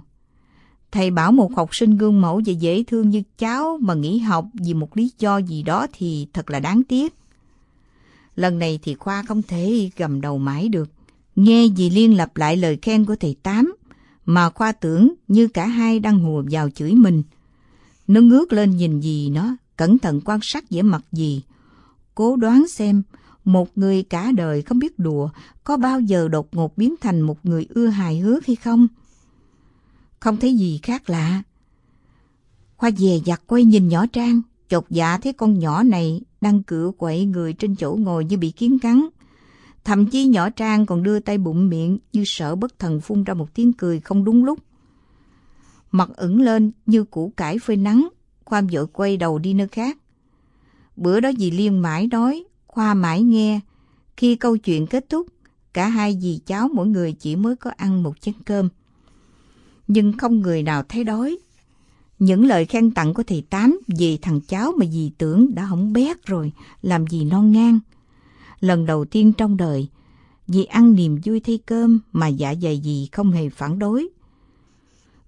Speaker 2: Thầy bảo một học sinh gương mẫu và dễ thương như cháu mà nghỉ học vì một lý do gì đó thì thật là đáng tiếc. Lần này thì Khoa không thể gầm đầu mãi được. Nghe dì Liên lặp lại lời khen của thầy Tám, mà Khoa tưởng như cả hai đang hùa vào chửi mình. Nó ngước lên nhìn gì nó, cẩn thận quan sát vẻ mặt gì. Cố đoán xem, một người cả đời không biết đùa có bao giờ đột ngột biến thành một người ưa hài hước hay không? Không thấy gì khác lạ. Khoa dè dặt quay nhìn nhỏ Trang, chột dạ thấy con nhỏ này đang cựa quậy người trên chỗ ngồi như bị kiến cắn. Thậm chí nhỏ Trang còn đưa tay bụng miệng như sợ bất thần phun ra một tiếng cười không đúng lúc. Mặt ửng lên như củ cải phơi nắng, Khoa vội quay đầu đi nơi khác. Bữa đó dì Liên mãi nói, Khoa mãi nghe. Khi câu chuyện kết thúc, cả hai dì cháu mỗi người chỉ mới có ăn một chén cơm. Nhưng không người nào thấy đói. Những lời khen tặng của thầy Tám vì thằng cháu mà dì tưởng đã hỏng bét rồi, làm gì non ngang. Lần đầu tiên trong đời, dì ăn niềm vui thay cơm mà dạ dày dì không hề phản đối.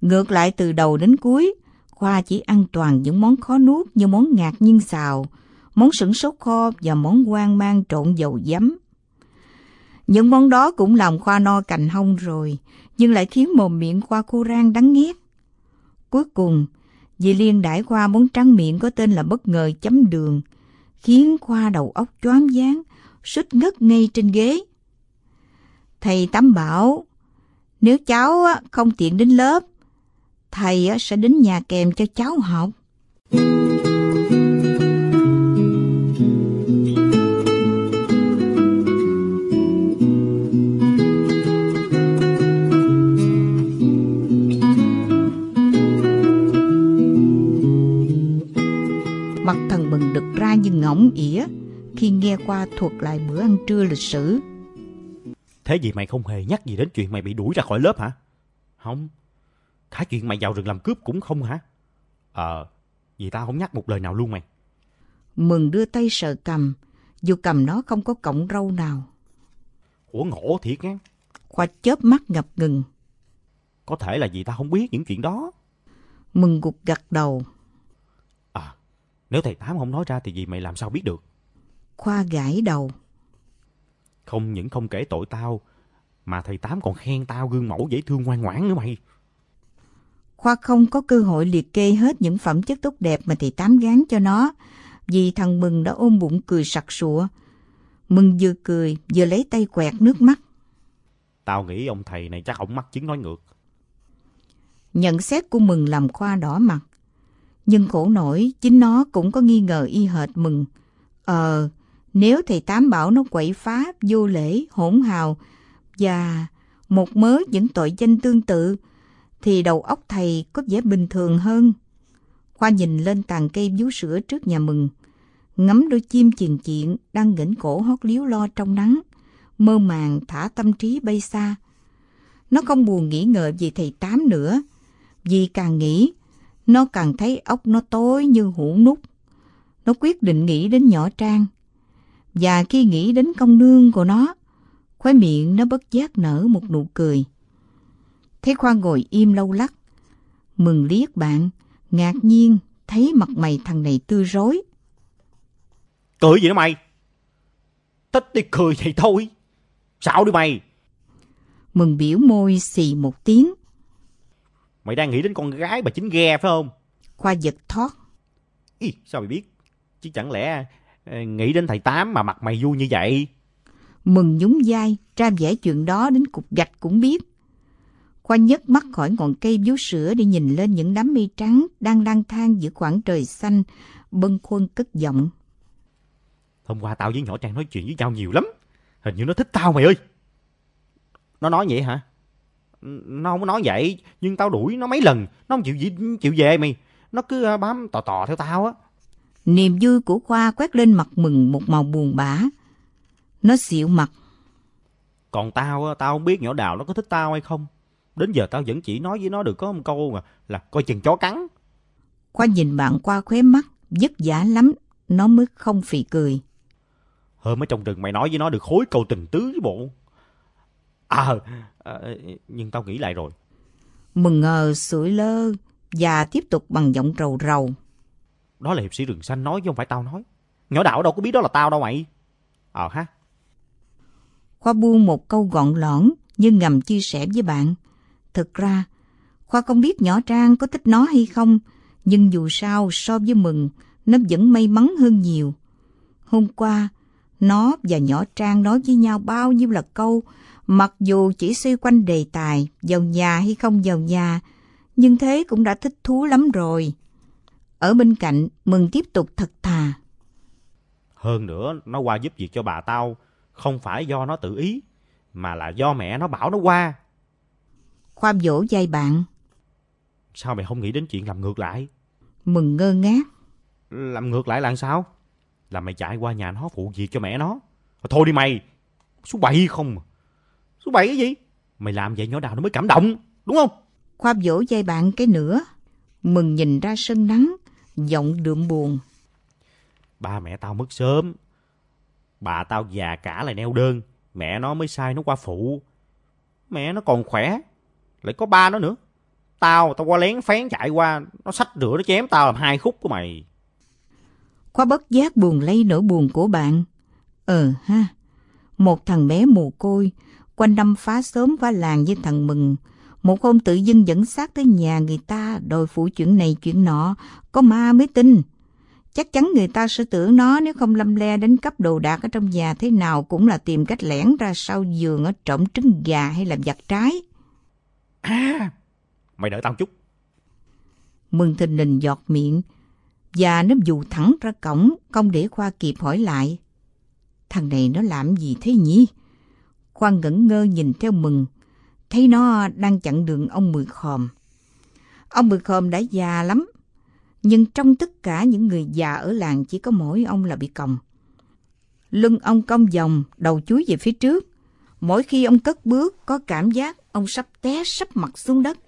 Speaker 2: Ngược lại từ đầu đến cuối, Khoa chỉ ăn toàn những món khó nuốt như món ngạc nhiên xào, món sửng sốt kho và món quang mang trộn dầu giấm. Những món đó cũng làm Khoa no cành hông rồi, nhưng lại khiến mồm miệng Khoa khô rang đắng nghét. Cuối cùng, dì Liên đãi Khoa món trắng miệng có tên là bất ngờ chấm đường, khiến Khoa đầu óc choáng váng, sút ngất ngay trên ghế. Thầy Tám bảo, nếu cháu không tiện đến lớp, thầy sẽ đến nhà kèm cho cháu học. Ra như ngỗng ỉa khi nghe qua thuật lại bữa ăn trưa lịch sử.
Speaker 3: Thế gì mày không hề nhắc gì đến chuyện mày bị đuổi ra khỏi lớp hả? Không. Cả chuyện mày vào rừng làm cướp cũng không hả? Ờ, vì tao không nhắc một lời nào luôn mày.
Speaker 2: Mừng đưa tay sờ cầm, dù cầm nó không có cọng râu nào.
Speaker 3: Ủa ngộ thiệt nghe.
Speaker 2: Khoa chớp mắt ngập ngừng.
Speaker 3: Có thể là vì tao không biết những chuyện đó.
Speaker 2: Mừng gục gật đầu.
Speaker 3: Nếu thầy Tám không nói ra thì gì mày làm sao biết được?
Speaker 2: Khoa gãi đầu.
Speaker 3: Không những không kể tội tao, mà thầy Tám còn khen tao gương mẫu dễ thương ngoan ngoãn nữa mày.
Speaker 2: Khoa không có cơ hội liệt kê hết những phẩm chất tốt đẹp mà thầy Tám gán cho nó, vì thằng Mừng đã ôm bụng cười sặc sụa. Mừng vừa cười, vừa lấy tay quẹt nước mắt.
Speaker 3: Tao nghĩ ông thầy này chắc ổng mắc chứng nói ngược.
Speaker 2: Nhận xét của Mừng làm Khoa đỏ mặt. Nhưng khổ nổi, chính nó cũng có nghi ngờ y hệt Mừng. Ờ, nếu thầy Tám bảo nó quậy phá, vô lễ, hỗn hào và một mớ những tội danh tương tự, thì đầu óc thầy có vẻ bình thường hơn. Khoa nhìn lên tàn cây vú sữa trước nhà mừng, ngắm đôi chim chiền chiện đang nghỉnh cổ hót líu lo trong nắng, mơ màng thả tâm trí bay xa. Nó không buồn nghĩ ngợi về thầy Tám nữa, vì càng nghĩ, nó càng thấy óc nó tối như hũ nút. Nó quyết định nghĩ đến nhỏ Trang. Và khi nghĩ đến công nương của nó, khóe miệng nó bất giác nở một nụ cười. Thấy Khoa ngồi im lâu lắc. Mừng liếc bạn, ngạc nhiên thấy mặt mày thằng này tươi rối.
Speaker 3: Cười gì đó mày? Thích thì cười vậy thôi. Sao đi mày?
Speaker 2: Mừng biểu môi xì một tiếng.
Speaker 3: Mày đang nghĩ đến con gái bà chính ghe phải không?
Speaker 2: Khoa giật thoát.
Speaker 3: Ý, sao mày biết? Chứ chẳng lẽ ờ, nghĩ đến thầy Tám mà mặt mày vui như vậy?
Speaker 2: Mừng nhún vai, ra vẻ chuyện đó đến cục gạch cũng biết. Khoa nhấc mắt khỏi ngọn cây vú sữa để nhìn lên những đám mây trắng đang lang thang giữa khoảng trời xanh, bâng khuâng cất giọng.
Speaker 3: Hôm qua tao với nhỏ Trang nói chuyện với nhau nhiều lắm. Hình như nó thích tao mày ơi. Nó nói vậy hả? Nó không có nói vậy, nhưng tao đuổi nó mấy lần, nó không chịu chịu về mày. Nó cứ ờ, bám tò tò theo tao á.
Speaker 2: Niềm vui của Khoa quét lên mặt mừng một màu buồn bã. Nó xịu mặt.
Speaker 3: Còn tao, tao không biết nhỏ đào nó có thích tao hay không. Đến giờ tao vẫn chỉ nói với nó được có một câu mà là coi chừng chó cắn.
Speaker 2: Khoa nhìn bạn qua khóe mắt, vất vả lắm, nó mới không phì cười.
Speaker 3: Hôm ở trong rừng mày nói với nó được khối câu tình tứ chứ bộ. À, à, nhưng tao nghĩ lại rồi.
Speaker 2: Mừng ngờ sủi lơ và tiếp tục bằng giọng rầu rầu.
Speaker 3: Đó là hiệp sĩ rừng xanh nói chứ không phải tao nói. Nhỏ đạo đâu có biết đó là tao đâu mày. Ờ ha.
Speaker 2: Khoa buông một câu gọn lõn nhưng ngầm chia sẻ với bạn. Thực ra, Khoa không biết nhỏ Trang có thích nó hay không, Nhưng dù sao so với mừng, nó vẫn may mắn hơn nhiều. Hôm qua, nó và nhỏ Trang nói với nhau bao nhiêu là câu, mặc dù chỉ xoay quanh đề tài, vào nhà hay không vào nhà, nhưng thế cũng đã thích thú lắm rồi. Ở bên cạnh, Mừng tiếp tục thật thà.
Speaker 3: Hơn nữa, nó qua giúp việc cho bà tao, không phải do nó tự ý, mà là do mẹ nó bảo nó qua.
Speaker 2: Khoa vỗ vai bạn.
Speaker 3: Sao mày không nghĩ đến chuyện làm ngược lại?
Speaker 2: Mừng ngơ ngác.
Speaker 3: Làm ngược lại là sao? Là mày chạy qua nhà nó phụ việc cho mẹ nó. Thôi đi mày, số bậy không? Số bậy cái gì? Mày làm vậy nhỏ đào nó mới cảm động, đúng không?
Speaker 2: Khoa vỗ vai bạn cái nữa. Mừng nhìn ra sân nắng, giọng đượm buồn.
Speaker 3: Ba mẹ tao mất sớm. Bà tao già cả lại neo đơn. Mẹ nó mới sai nó qua phụ. Mẹ nó còn khỏe. Lại có ba nó nữa. Tao, tao qua lén phén chạy qua. Nó xách rửa nó chém tao làm hai khúc của mày.
Speaker 2: Khoa bất giác buồn lây nỗi buồn của bạn. Ờ ha, một thằng bé mồ côi, quanh năm phá sớm phá làng với thằng Mừng. Một hôm tự dưng dẫn xác tới nhà người ta đòi phụ chuyện này chuyện nọ, có ma mới tin. Chắc chắn người ta sẽ tưởng nó nếu không lâm le đến cấp đồ đạc ở trong nhà thế nào cũng là tìm cách lẻn ra sau giường ở trộm trứng gà hay làm giặt trái.
Speaker 3: À, mày đợi tao chút.
Speaker 2: Mừng thình lình giọt miệng, và nó dù thẳng ra cổng, không để Khoa kịp hỏi lại. Thằng này nó làm gì thế nhỉ? Khoan ngẩn ngơ nhìn theo mừng, thấy nó đang chặn đường ông Mười Khòm. Ông Mười Khòm đã già lắm, nhưng trong tất cả những người già ở làng chỉ có mỗi ông là bị còng. Lưng ông cong vòng, đầu chúi về phía trước. Mỗi khi ông cất bước, có cảm giác ông sắp té sắp mặt xuống đất.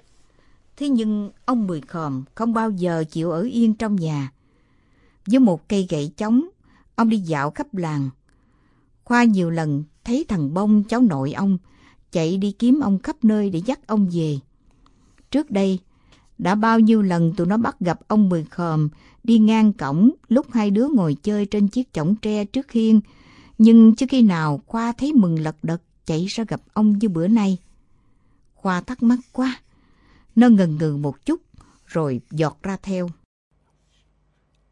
Speaker 2: Thế nhưng ông Mười Khòm không bao giờ chịu ở yên trong nhà. Với một cây gậy chống, ông đi dạo khắp làng. Khoa nhiều lần thấy thằng Bông cháu nội ông chạy đi kiếm ông khắp nơi để dắt ông về. Trước đây, đã bao nhiêu lần tụi nó bắt gặp ông Mười Khòm đi ngang cổng lúc hai đứa ngồi chơi trên chiếc chõng tre trước hiên, nhưng chưa khi nào Khoa thấy mừng lật đật chạy ra gặp ông như bữa nay. Khoa thắc mắc quá, nó ngần ngừ một chút rồi giọt ra theo.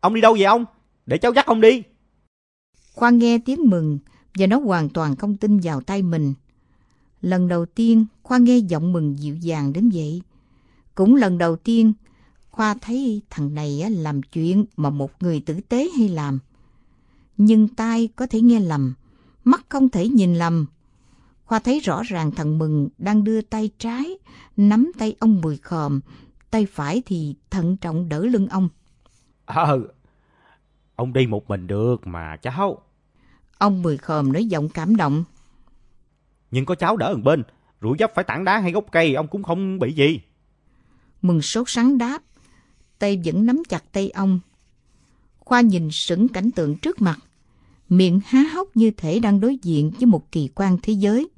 Speaker 3: Ông đi đâu vậy ông? Để cháu dắt ông đi.
Speaker 2: Khoa nghe tiếng mừng và nó hoàn toàn không tin vào tay mình. Lần đầu tiên Khoa nghe giọng mừng dịu dàng đến vậy. Cũng lần đầu tiên Khoa thấy thằng này làm chuyện mà một người tử tế hay làm. Nhưng tai có thể nghe lầm, mắt không thể nhìn lầm. Khoa thấy rõ ràng thằng Mừng đang đưa tay trái, nắm tay ông Mười Khòm, tay phải thì thận trọng đỡ lưng ông.
Speaker 3: Ờ, ông đi một mình được mà cháu.
Speaker 2: Ông Mười Khòm nói giọng cảm động.
Speaker 3: Nhưng có cháu đỡ ở bên, rủi dấp phải tảng đá hay gốc cây ông cũng không bị gì.
Speaker 2: Mừng sốt sắng đáp, tay vẫn nắm chặt tay ông. Khoa nhìn sững cảnh tượng trước mặt, miệng há hốc như thể đang đối diện với một kỳ quan thế giới.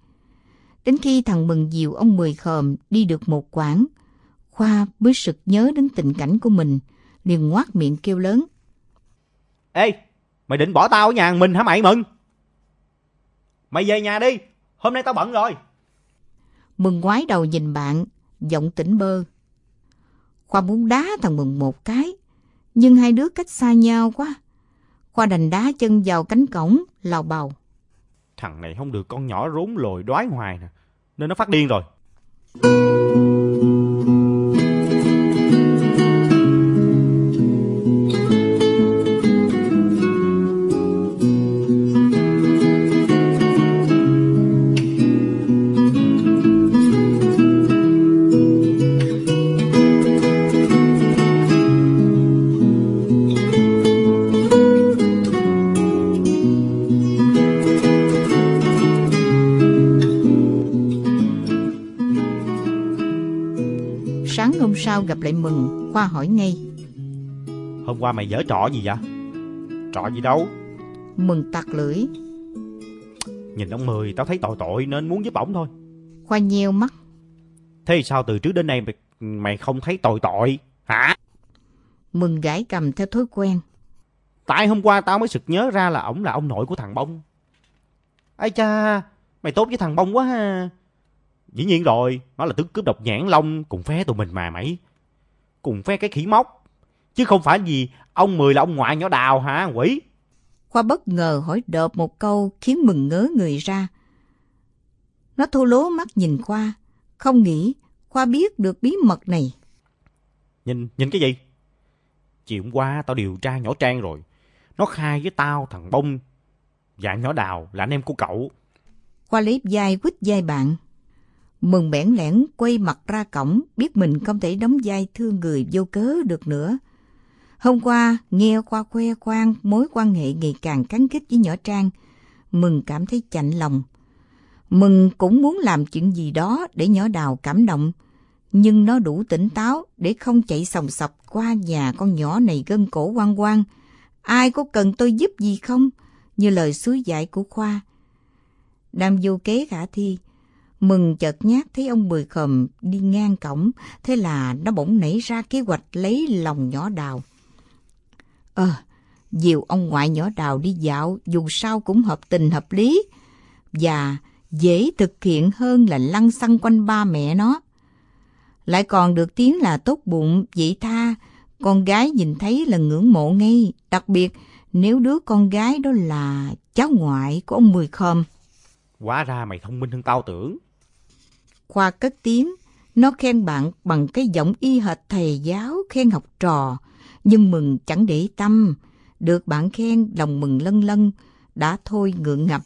Speaker 2: Đến khi thằng Mừng dìu ông Mười Khòm đi được một quãng, Khoa mới sực nhớ đến tình cảnh của mình, liền ngoác miệng kêu lớn.
Speaker 3: Ê, mày định bỏ tao ở nhà mình hả mày Mừng? Mày về nhà đi, hôm nay tao bận rồi.
Speaker 2: Mừng ngoái đầu nhìn bạn, giọng tỉnh bơ. Khoa muốn đá thằng Mừng một cái, nhưng hai đứa cách xa nhau quá. Khoa đành đá chân vào cánh cổng, lào bào.
Speaker 3: Thằng này không được con nhỏ rốn lồi đoái hoài nè, nên nó phát điên rồi.
Speaker 2: Gặp lại Mừng, Khoa hỏi ngay.
Speaker 3: Hôm qua mày dở trọ gì vậy? Trọ gì đâu?
Speaker 2: Mừng tặc lưỡi,
Speaker 3: Nhìn ông Mười tao thấy tội tội nên muốn giúp ổng thôi.
Speaker 2: Khoa nheo mắt.
Speaker 3: Thế sao từ trước đến nay mày, mày không thấy tội tội? Hả?
Speaker 2: Mừng gãi cầm theo thói quen.
Speaker 3: Tại hôm qua tao mới sực nhớ ra là ổng là ông nội của thằng Bông. Ây cha, mày tốt với thằng Bông quá ha. Dĩ nhiên rồi, nó là tứ cướp độc nhãn long cùng phe tụi mình mà mày. Cùng phe cái khỉ móc. Chứ không phải gì ông Mười là ông ngoại nhỏ đào hả quỷ?
Speaker 2: Khoa bất ngờ hỏi đợp một câu khiến mừng ngớ người ra. Nó thô lố mắt nhìn Khoa, không nghĩ Khoa biết được bí mật này.
Speaker 3: Nhìn, nhìn cái gì? Chiều hôm qua tao điều tra nhỏ Trang rồi. Nó khai với tao thằng Bông và nhỏ Đào là anh em của cậu.
Speaker 2: Khoa lấy vai quýt vai bạn. Mừng bẽn lẽn quay mặt ra cổng, biết mình không thể đóng vai thương người vô cớ được nữa. Hôm qua, nghe Khoa khoe khoang mối quan hệ ngày càng cắn kích với nhỏ Trang, Mừng cảm thấy chạnh lòng. Mừng cũng muốn làm chuyện gì đó để nhỏ Đào cảm động, nhưng nó đủ tỉnh táo để không chạy sòng sọc qua nhà con nhỏ này gân cổ quan quan Ai có cần tôi giúp gì không? Như lời suối dạy của Khoa. đam vô kế khả thi, Mừng chợt nhát thấy ông Mười Khòm đi ngang cổng, thế là nó bỗng nảy ra kế hoạch lấy lòng nhỏ đào. Ờ, dìu ông ngoại nhỏ đào đi dạo dù sao cũng hợp tình hợp lý và dễ thực hiện hơn là lăn xăng quanh ba mẹ nó. Lại còn được tiếng là tốt bụng, vị tha, con gái nhìn thấy là ngưỡng mộ ngay, đặc biệt nếu đứa con gái đó là cháu ngoại của ông Mười Khom.
Speaker 3: quá ra mày thông minh hơn tao tưởng.
Speaker 2: Khoa cất tiếng, nó khen bạn bằng cái giọng y hệt thầy giáo khen học trò, nhưng mừng chẳng để tâm. Được bạn khen lòng mừng lân lân, đã thôi ngượng ngập.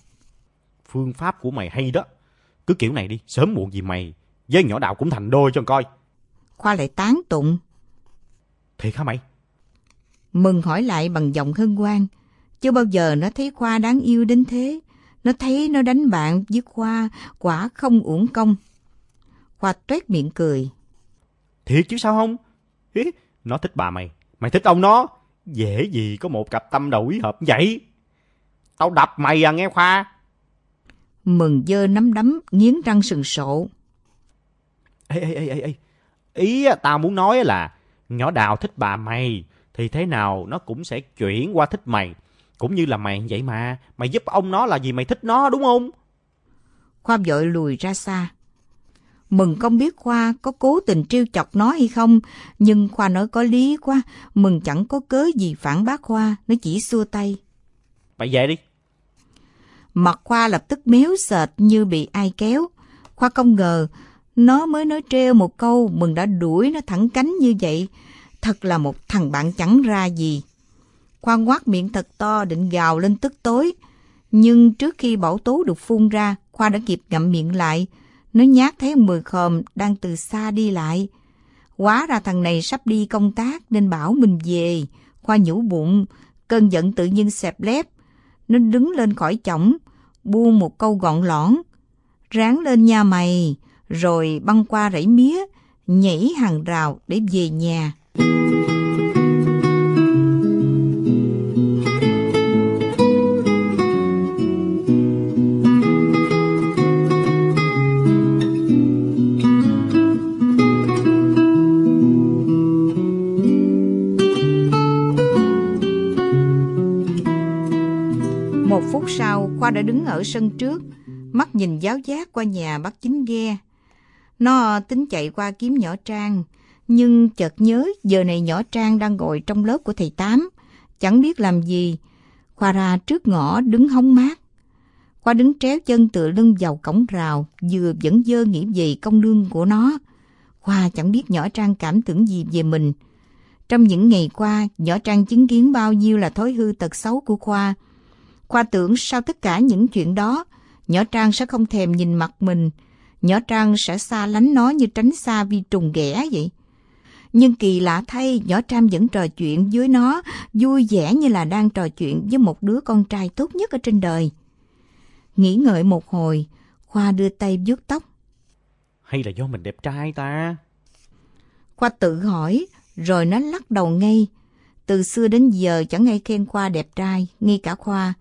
Speaker 3: Phương pháp của mày hay đó. Cứ kiểu này đi, sớm muộn gì mày, với nhỏ đạo cũng thành đôi cho coi.
Speaker 2: Khoa lại tán tụng.
Speaker 3: Thiệt hả mày?
Speaker 2: Mừng hỏi lại bằng giọng hân hoan. Chưa bao giờ nó thấy Khoa đáng yêu đến thế. Nó thấy nó đánh bạn với Khoa, quả không uổng công. Khoa tuét miệng cười.
Speaker 3: Thiệt chứ sao không? Ý, nó thích bà mày, mày thích ông nó. Dễ gì có một cặp tâm đầu ý hợp vậy? Tao đập mày à nghe Khoa.
Speaker 2: Mừng dơ nắm đấm, nghiến răng sừng sộ.
Speaker 3: Ê, ê, ê, ê, ê. Ý tao muốn nói là nhỏ đào thích bà mày thì thế nào nó cũng sẽ chuyển qua thích mày. Cũng như là mày vậy mà. Mày giúp ông nó là vì mày thích nó đúng không?
Speaker 2: Khoa vội lùi ra xa. Mừng không biết Khoa có cố tình trêu chọc nó hay không, nhưng Khoa nói có lý quá, Mừng chẳng có cớ gì phản bác Khoa, nó chỉ xua tay.
Speaker 3: Mày về đi.
Speaker 2: Mặt Khoa lập tức méo sệt như bị ai kéo. Khoa không ngờ, nó mới nói trêu một câu, Mừng đã đuổi nó thẳng cánh như vậy. Thật là một thằng bạn chẳng ra gì. Khoa ngoác miệng thật to định gào lên tức tối. Nhưng trước khi bảo tố được phun ra, Khoa đã kịp ngậm miệng lại. Nó nhát thấy mười khòm đang từ xa đi lại. Quá ra thằng này sắp đi công tác nên bảo mình về. Khoa nhủ bụng, cơn giận tự nhiên xẹp lép. Nó đứng lên khỏi chổng, buông một câu gọn lõn. Ráng lên nha mày, rồi băng qua rẫy mía, nhảy hàng rào để về nhà. Đã đứng ở sân trước, mắt nhìn giáo giác qua nhà bác chính ghe. Nó tính chạy qua kiếm nhỏ Trang, nhưng chợt nhớ giờ này nhỏ Trang đang ngồi trong lớp của thầy Tám, chẳng biết làm gì. Khoa ra trước ngõ đứng hóng mát. Khoa đứng tréo chân tựa lưng vào cổng rào, vừa vẫn dơ nghĩ về công lương của nó. Khoa chẳng biết nhỏ Trang cảm tưởng gì về mình. Trong những ngày qua, nhỏ Trang chứng kiến bao nhiêu là thói hư tật xấu của Khoa. Khoa tưởng sau tất cả những chuyện đó, nhỏ Trang sẽ không thèm nhìn mặt mình. Nhỏ Trang sẽ xa lánh nó như tránh xa vi trùng ghẻ vậy. Nhưng kỳ lạ thay, nhỏ Trang vẫn trò chuyện với nó, vui vẻ như là đang trò chuyện với một đứa con trai tốt nhất ở trên đời. Nghĩ ngợi một hồi, Khoa đưa tay vuốt tóc.
Speaker 3: Hay là do mình đẹp trai ta?
Speaker 2: Khoa tự hỏi, rồi nó lắc đầu ngay. Từ xưa đến giờ chẳng ai khen Khoa đẹp trai, ngay cả Khoa.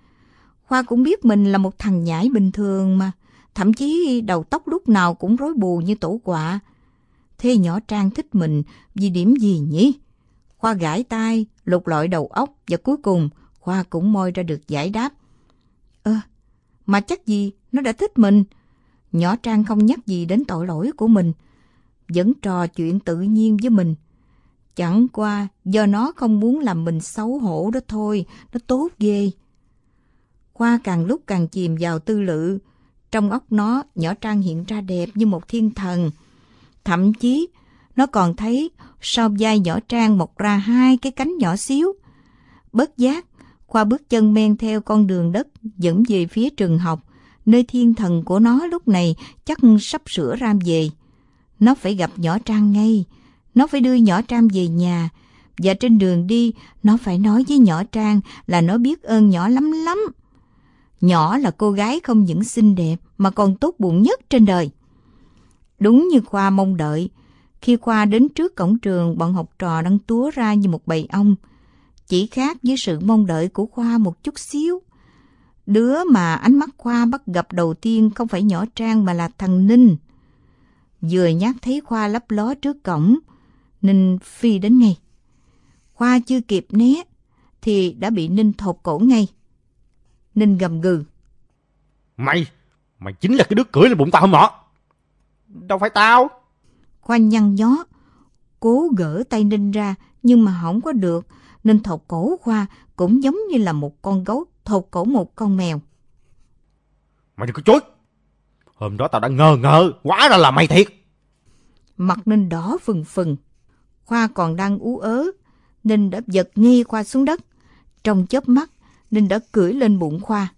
Speaker 2: Khoa cũng biết mình là một thằng nhãi bình thường mà. Thậm chí đầu tóc lúc nào cũng rối bù như tổ quạ. Thế nhỏ Trang thích mình vì điểm gì nhỉ? Khoa gãi tai, lục lọi đầu óc và cuối cùng Khoa cũng moi ra được giải đáp. Ơ, mà chắc gì nó đã thích mình. Nhỏ Trang không nhắc gì đến tội lỗi của mình. Vẫn trò chuyện tự nhiên với mình. Chẳng qua do nó không muốn làm mình xấu hổ đó thôi, nó tốt ghê. Hoa càng lúc càng chìm vào tư lự, trong óc nó nhỏ Trang hiện ra đẹp như một thiên thần. Thậm chí nó còn thấy sau vai nhỏ Trang mọc ra hai cái cánh nhỏ xíu. Bất giác, Khoa bước chân men theo con đường đất dẫn về phía trường học, nơi thiên thần của nó lúc này chắc sắp sửa ram về. Nó phải gặp nhỏ Trang ngay, nó phải đưa nhỏ Trang về nhà, và trên đường đi nó phải nói với nhỏ Trang là nó biết ơn nhỏ lắm lắm. Nhỏ là cô gái không những xinh đẹp mà còn tốt bụng nhất trên đời. Đúng như Khoa mong đợi, khi Khoa đến trước cổng trường, bọn học trò đang túa ra như một bầy ong. Chỉ khác với sự mong đợi của Khoa một chút xíu. Đứa mà ánh mắt Khoa bắt gặp đầu tiên không phải nhỏ Trang mà là thằng Ninh. Vừa nhát thấy Khoa lấp ló trước cổng, Ninh phi đến ngay. Khoa chưa kịp né, thì đã bị Ninh thột cổ ngay. Ninh gầm gừ.
Speaker 3: Mày, mày chính là cái đứa cưỡi lên bụng tao hôm nọ. Đâu phải tao.
Speaker 2: Khoa nhăn nhó, cố gỡ tay Ninh ra, nhưng mà không có được, nên thột cổ Khoa cũng giống như là một con gấu thột cổ một con mèo.
Speaker 3: Mày đừng có chối. Hôm đó tao đã ngờ ngờ, quá ra là mày thiệt.
Speaker 2: Mặt Ninh đỏ phừng phừng. Khoa còn đang ú ớ, Ninh đã giật ngay Khoa xuống đất. Trong chớp mắt, Ninh đã cưỡi lên bụng Khoa.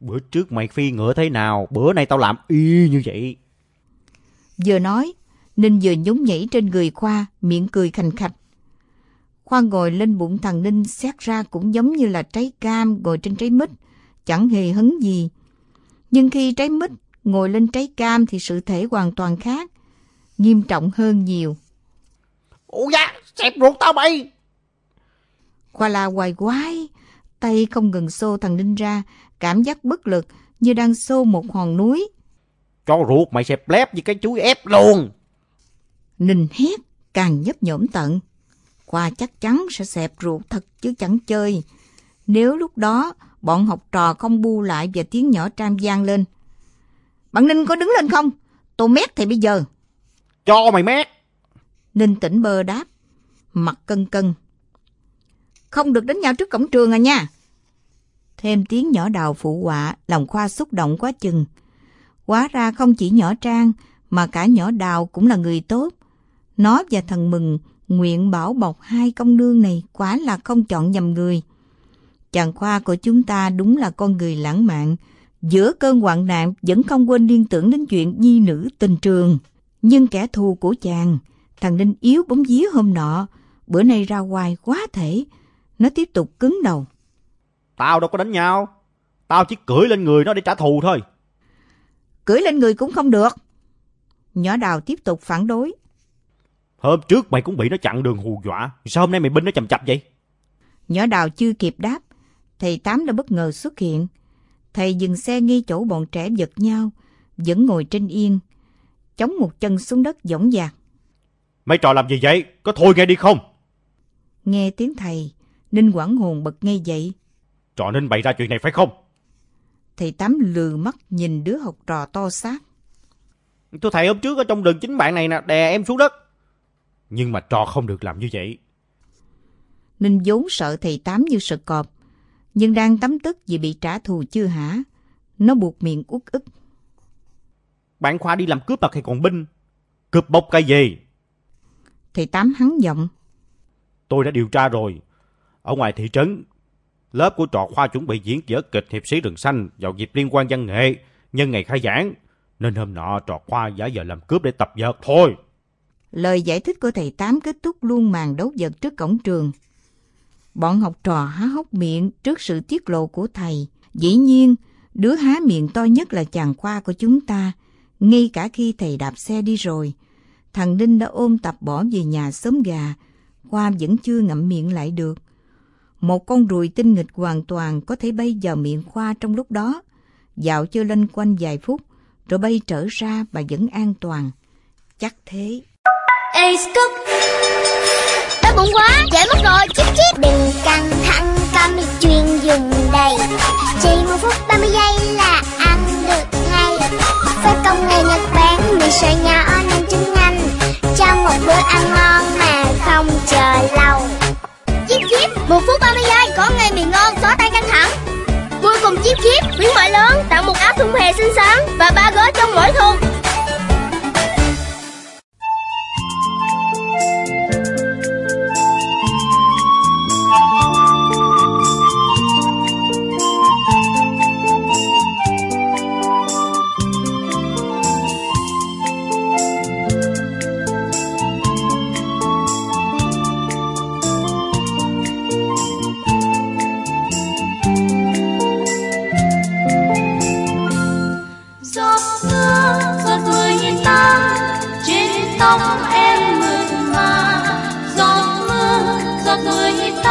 Speaker 3: Bữa trước mày phi ngựa thế nào, bữa nay tao làm y như vậy.
Speaker 2: Vừa nói, Ninh vừa nhún nhảy trên người Khoa, miệng cười khành khạch. Khoa ngồi lên bụng thằng Ninh xét ra cũng giống như là trái cam ngồi trên trái mít, chẳng hề hấn gì. Nhưng khi trái mít ngồi lên trái cam thì sự thể hoàn toàn khác, nghiêm trọng hơn nhiều.
Speaker 3: Ủa da, xẹp ruột tao mày!
Speaker 2: Khoa la hoài quái, tay không ngừng xô thằng Ninh ra, cảm giác bất lực như đang xô một hòn núi.
Speaker 3: Cho ruột mày xẹp lép như cái chuối ép luôn.
Speaker 2: Ninh hét, càng nhấp nhổm tận. Khoa chắc chắn sẽ xẹp ruột thật chứ chẳng chơi. Nếu lúc đó bọn học trò không bu lại và tiếng nhỏ tram gian lên. Bạn Ninh có đứng lên không? Tôi mét thì bây giờ.
Speaker 3: Cho mày mét.
Speaker 2: Ninh tỉnh bơ đáp, mặt cân cân. Không được đánh nhau trước cổng trường à nha. Thêm tiếng nhỏ đào phụ họa, lòng Khoa xúc động quá chừng. Quá ra không chỉ nhỏ Trang, mà cả nhỏ đào cũng là người tốt. Nó và thần mừng nguyện bảo bọc hai công nương này quá là không chọn nhầm người. Chàng Khoa của chúng ta đúng là con người lãng mạn, giữa cơn hoạn nạn vẫn không quên liên tưởng đến chuyện nhi nữ tình trường. Nhưng kẻ thù của chàng, thằng Ninh yếu bóng dí hôm nọ, bữa nay ra ngoài quá thể, nó tiếp tục cứng đầu.
Speaker 3: Tao đâu có đánh nhau, tao chỉ cưỡi lên người nó để trả thù thôi.
Speaker 2: Cưỡi lên người cũng không được. Nhỏ đào tiếp tục phản đối.
Speaker 3: Hôm trước mày cũng bị nó chặn đường hù dọa, sao hôm nay mày binh nó chầm chập vậy?
Speaker 2: Nhỏ đào chưa kịp đáp, thầy Tám đã bất ngờ xuất hiện. Thầy dừng xe ngay chỗ bọn trẻ giật nhau, vẫn ngồi trên yên, chống một chân xuống đất dõng dạc.
Speaker 3: Mấy trò làm gì vậy? Có thôi nghe đi không?
Speaker 2: Nghe tiếng thầy, Ninh Quảng Hồn bật ngay dậy.
Speaker 3: Trò nên bày ra chuyện này phải không?
Speaker 2: Thầy Tám lừ mắt nhìn đứa học trò to xác.
Speaker 3: Tôi thầy hôm trước ở trong đường chính bạn này nè, đè em xuống đất. Nhưng mà trò không được làm như vậy.
Speaker 2: Ninh vốn sợ thầy Tám như sợ cọp, nhưng đang tắm tức vì bị trả thù chưa hả. Nó buộc miệng uất ức.
Speaker 3: Bạn Khoa đi làm cướp mà thầy còn binh. Cướp bốc cái gì?
Speaker 2: Thầy Tám hắn giọng.
Speaker 3: Tôi đã điều tra rồi. Ở ngoài thị trấn, lớp của trò Khoa chuẩn bị diễn vở kịch hiệp sĩ rừng xanh vào dịp liên quan văn nghệ nhân ngày khai giảng. Nên hôm nọ trò Khoa giả giờ làm cướp để tập vợt thôi.
Speaker 2: Lời giải thích của thầy Tám kết thúc luôn màn đấu vật trước cổng trường. Bọn học trò há hốc miệng trước sự tiết lộ của thầy. Dĩ nhiên, đứa há miệng to nhất là chàng Khoa của chúng ta. Ngay cả khi thầy đạp xe đi rồi, thằng Đinh đã ôm tập bỏ về nhà sớm gà. Khoa vẫn chưa ngậm miệng lại được. Một con ruồi tinh nghịch hoàn toàn có thể bay vào miệng Khoa trong lúc đó. Dạo chơi lanh quanh vài phút, rồi bay trở ra và vẫn an toàn. Chắc thế.
Speaker 4: Ê Scoop Đói bụng quá. Dễ mất rồi. Chip chip Đừng căng thẳng Có mi chuyên dùng đây. Chỉ một phút 30 giây là ăn được ngay. Với công nghệ Nhật Bản Mì sợi nhỏ nên chín nhanh. Cho một bữa ăn ngon mà không chờ Quý chiếp chiếp một phút 30 giây, có ngay mì ngon, xóa tan căng thẳng. Vui cùng chiếp chiếp khuyến mại lớn, tặng một áo thun hè xinh xắn và ba gói trong mỗi thùng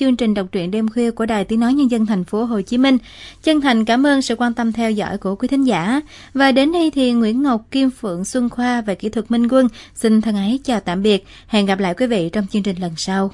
Speaker 1: chương trình đọc truyện đêm khuya của Đài Tiếng nói nhân dân thành phố Hồ Chí Minh. Chân thành cảm ơn sự quan tâm theo dõi của quý thính giả. Và đến đây thì Nguyễn Ngọc, Kim Phượng, Xuân Khoa và kỹ thuật Minh Quân xin thân ái chào tạm biệt. Hẹn gặp lại quý vị trong chương trình lần sau.